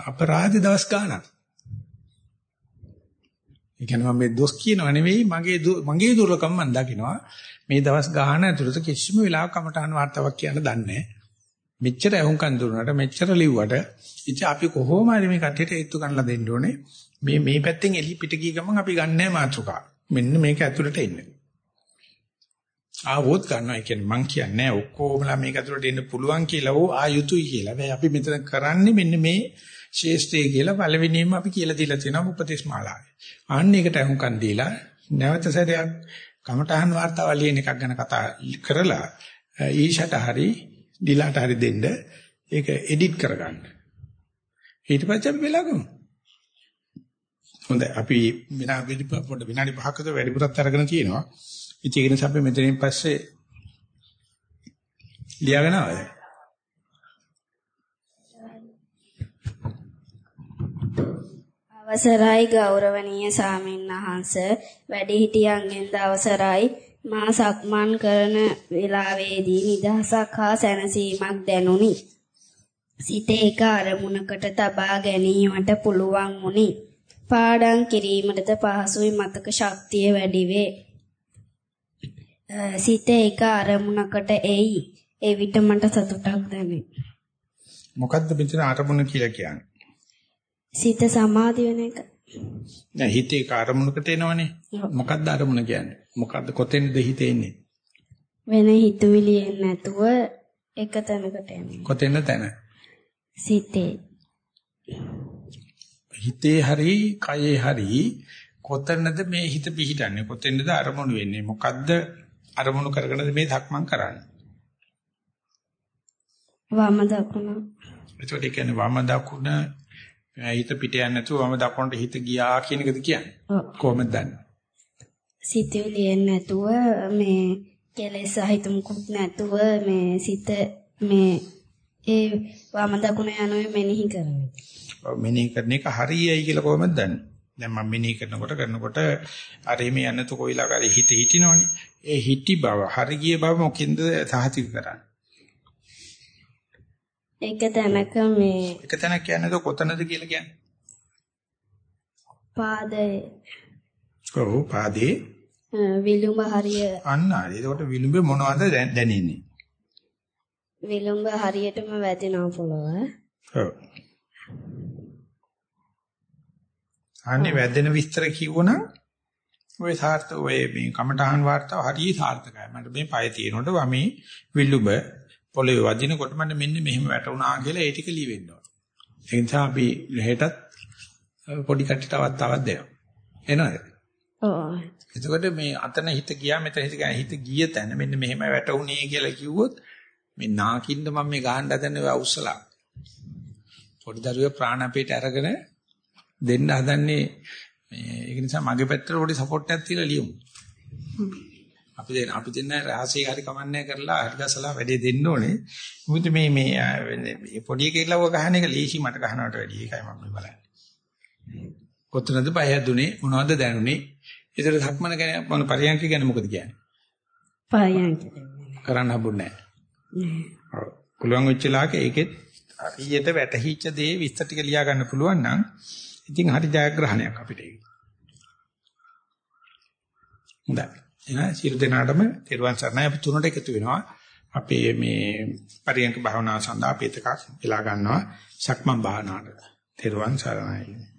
අපරාධ දවස් ගාණක්. ඒ කියන්නේ මම මේ දොස් කියනව නෙවෙයි මගේ මගේ දුර්ලකම් මම දකිනවා. මේ දවස් ගාණ ඇතුළත කිසිම වෙලාවක කමටහන් වார்த்தාවක් කියන්න දන්නේ නැහැ. මෙච්චර ඇහුම්කන් දුන්නාට මෙච්චර ලිව්වට ඉතින් අපි කොහොම හරි මේ කට්ටියට ඒත්තු ගන්නලා දෙන්න ඕනේ. මේ මේ පැත්තෙන් එලි පිට ගිය ගමන් අපි ගන්නෑ මාතෘකාව. මෙන්න මේක ඇතුළට එන්නේ. ආවොත් ගන්නවා. ඒ කියන්නේ මං කියන්නේ ඔක්කොමලා මේක ඇතුළට එන්න පුළුවන් කියලා ඕ ආයුතුයි කියලා. හැබැයි අපි මෙතන කරන්නේ මෙන්න මේ ශේෂ්ත්‍රය කියලා පළවෙනියෙන්ම අපි කියලා දීලා තියෙනවා උපදේශ මාලාවේ. අන්න ඒකට අහුම්කන් දීලා නැවත සැරයක් කමඨහන් වාර්තාව ලියන එකක් ගැන කතා කරලා ඊෂට හරි ඩිලාට හරි දෙන්න ඒක එඩිට් කරගන්න. ඊට පස්සේ අපි වෙලා ගමු. හොඳයි අපි විනාඩි පොඩ විනාඩි 5කට වැඩිපුරත් අරගෙන තියෙනවා. ඉතින් ඒක නිසා අපි මෙතනින් පස්සේ ලියාගෙන ආවද? අවසරයි ගෞරවනීය සාමින්වහන්ස වැඩිහිටියන්ගෙන්ද අවසරයි මා සක්මන් කරන වේලාවේදී නිදහසක් හා සැනසීමක් දැනුනි. සිතේ එක අරමුණකට තබා ගැනීමට පුළුවන් වුනි. පාඩම් කිරීමටද පහසුයි මතක ශක්තිය වැඩි වේ. සිතේ එක අරමුණකට එයි. එවිට මට සතුටක් දැනේ. මොකද්ද මෙතන අරමුණ කියලා කියන්නේ? සිත සමාධි වෙන එක. නෑ හිතේ කාර්මුණකට එනවනේ. මොකද්ද අරමුණ කියන්නේ? මොකද්ද කොතෙන්ද හිතේ ඉන්නේ? වෙන හිතුවිලි නැතුව එක තැනකට යන්නේ. කොතෙන්ද තැන? සිතේ. හිතේ හරි කයේ හරි කොතැනද මේ හිත පිහිටන්නේ? කොතෙන්ද අරමුණු වෙන්නේ? මොකද්ද අරමුණු කරගෙනද මේ ධක්මං කරන්නේ? වම දකුණ. ඒකට කියන්නේ වම දකුණ හිත පිට යන්නේ නැතුව වම දකුණට හිත ගියා කියන එකද කියන්නේ? කොහොමද දන්නේ? සිතුවිලි නැතුව මේ කෙලෙස් සහිත මුකුත් නැතුව මේ සිත මේ ඒ වම දකුණ යනවා මෙනෙහි කරන්නේ. මෙනෙහි කරන එක හරියයි කියලා කොහොමද දන්නේ? දැන් මම මෙනෙහි කරනකොට කරනකොට අර එමේ යන්නතු කොයිලා කරේ හිත හිටිනවනේ. ඒ හිටි බව හරිය බව මොකෙන්ද සාහිතික කරන්නේ? එක තැනක මේ එක තැනක් කියන්නේ කොතනද කියලා කියන්නේ? පාදයේ ඔව් පාදේ විලුඹ හරිය අන්න හරි. ඒකට විලුඹ මොනවද දැනෙන්නේ? විලුඹ හරියටම වැදෙනවා පොළව. ඔව්. අනේ වැදෙන විස්තර කිව්වනම් ඔය සාර්ථක ඔය මේ කමඨහන් වාර්තාව හරිය සාර්ථකයි. මට මේ පය තියෙනකොට වමේ විලුඹ පොළවේ වදිනකොට මට මෙන්න මෙහෙම වැටුණා කියලා ඒ ටික ලියවෙන්න ඕන. ඒ නිසා අපි හෙටත් පොඩි කට්ටියට තවත් තවත් දෙනවා. එනවද? ඔව්. එතකොට මේ අතන හිත ගියා මෙතන හිත ගියා හිත ගිය තැන මෙන්න මෙහෙම වැටුනේ කියලා කිව්වොත් මේ නාකින්ද මම මේ ගහන්න හදන්නේ ඔය අවුස්සලා. පොඩි දරුවේ ප්‍රාණ අපේට අරගෙන දෙන්න හදන්නේ මේ ඒක නිසා මගේ පැත්තට පොඩි සපෝට් එකක් තියලා ලියමු. අපි දෙන්න අපි දෙන්න රහසේ හරි කමන්නේ කරලා හරි ගසලා වැඩේ දෙන්න ඕනේ. මොකද මේ මේ පොඩි එකේ ලව ගහන එක ලීසි මට ගහනවට වැඩිය ඒකයි මම බලන්නේ. කොතනද පය හැදුනේ මොනවද දැනුනේ? ඒතර සක්මන ගැන මොන පරියන්ක ගැන මොකද කියන්නේ? පරියන්ක කරන්න හම්බුනේ නැහැ. ඔව්. පුළුවන් වෙච්ච ලාක ඒකෙත් හරියට වැටහිච්ච දේ විස්තර ටික ලියා ගන්න පුළුවන් නම් ඉතින් හරි ජයග්‍රහණයක් අපිට ඒක. හොඳයි. එහෙනම් සියලු දෙනාටම තෙරුවන් සරණයි අපි තුනට එකතු වෙනවා. අපේ මේ පරියන්ක භාවනාව සඳහා අපි එකක් වෙලා ගන්නවා සක්මන් භාවනාවට. තෙරුවන් සරණයි.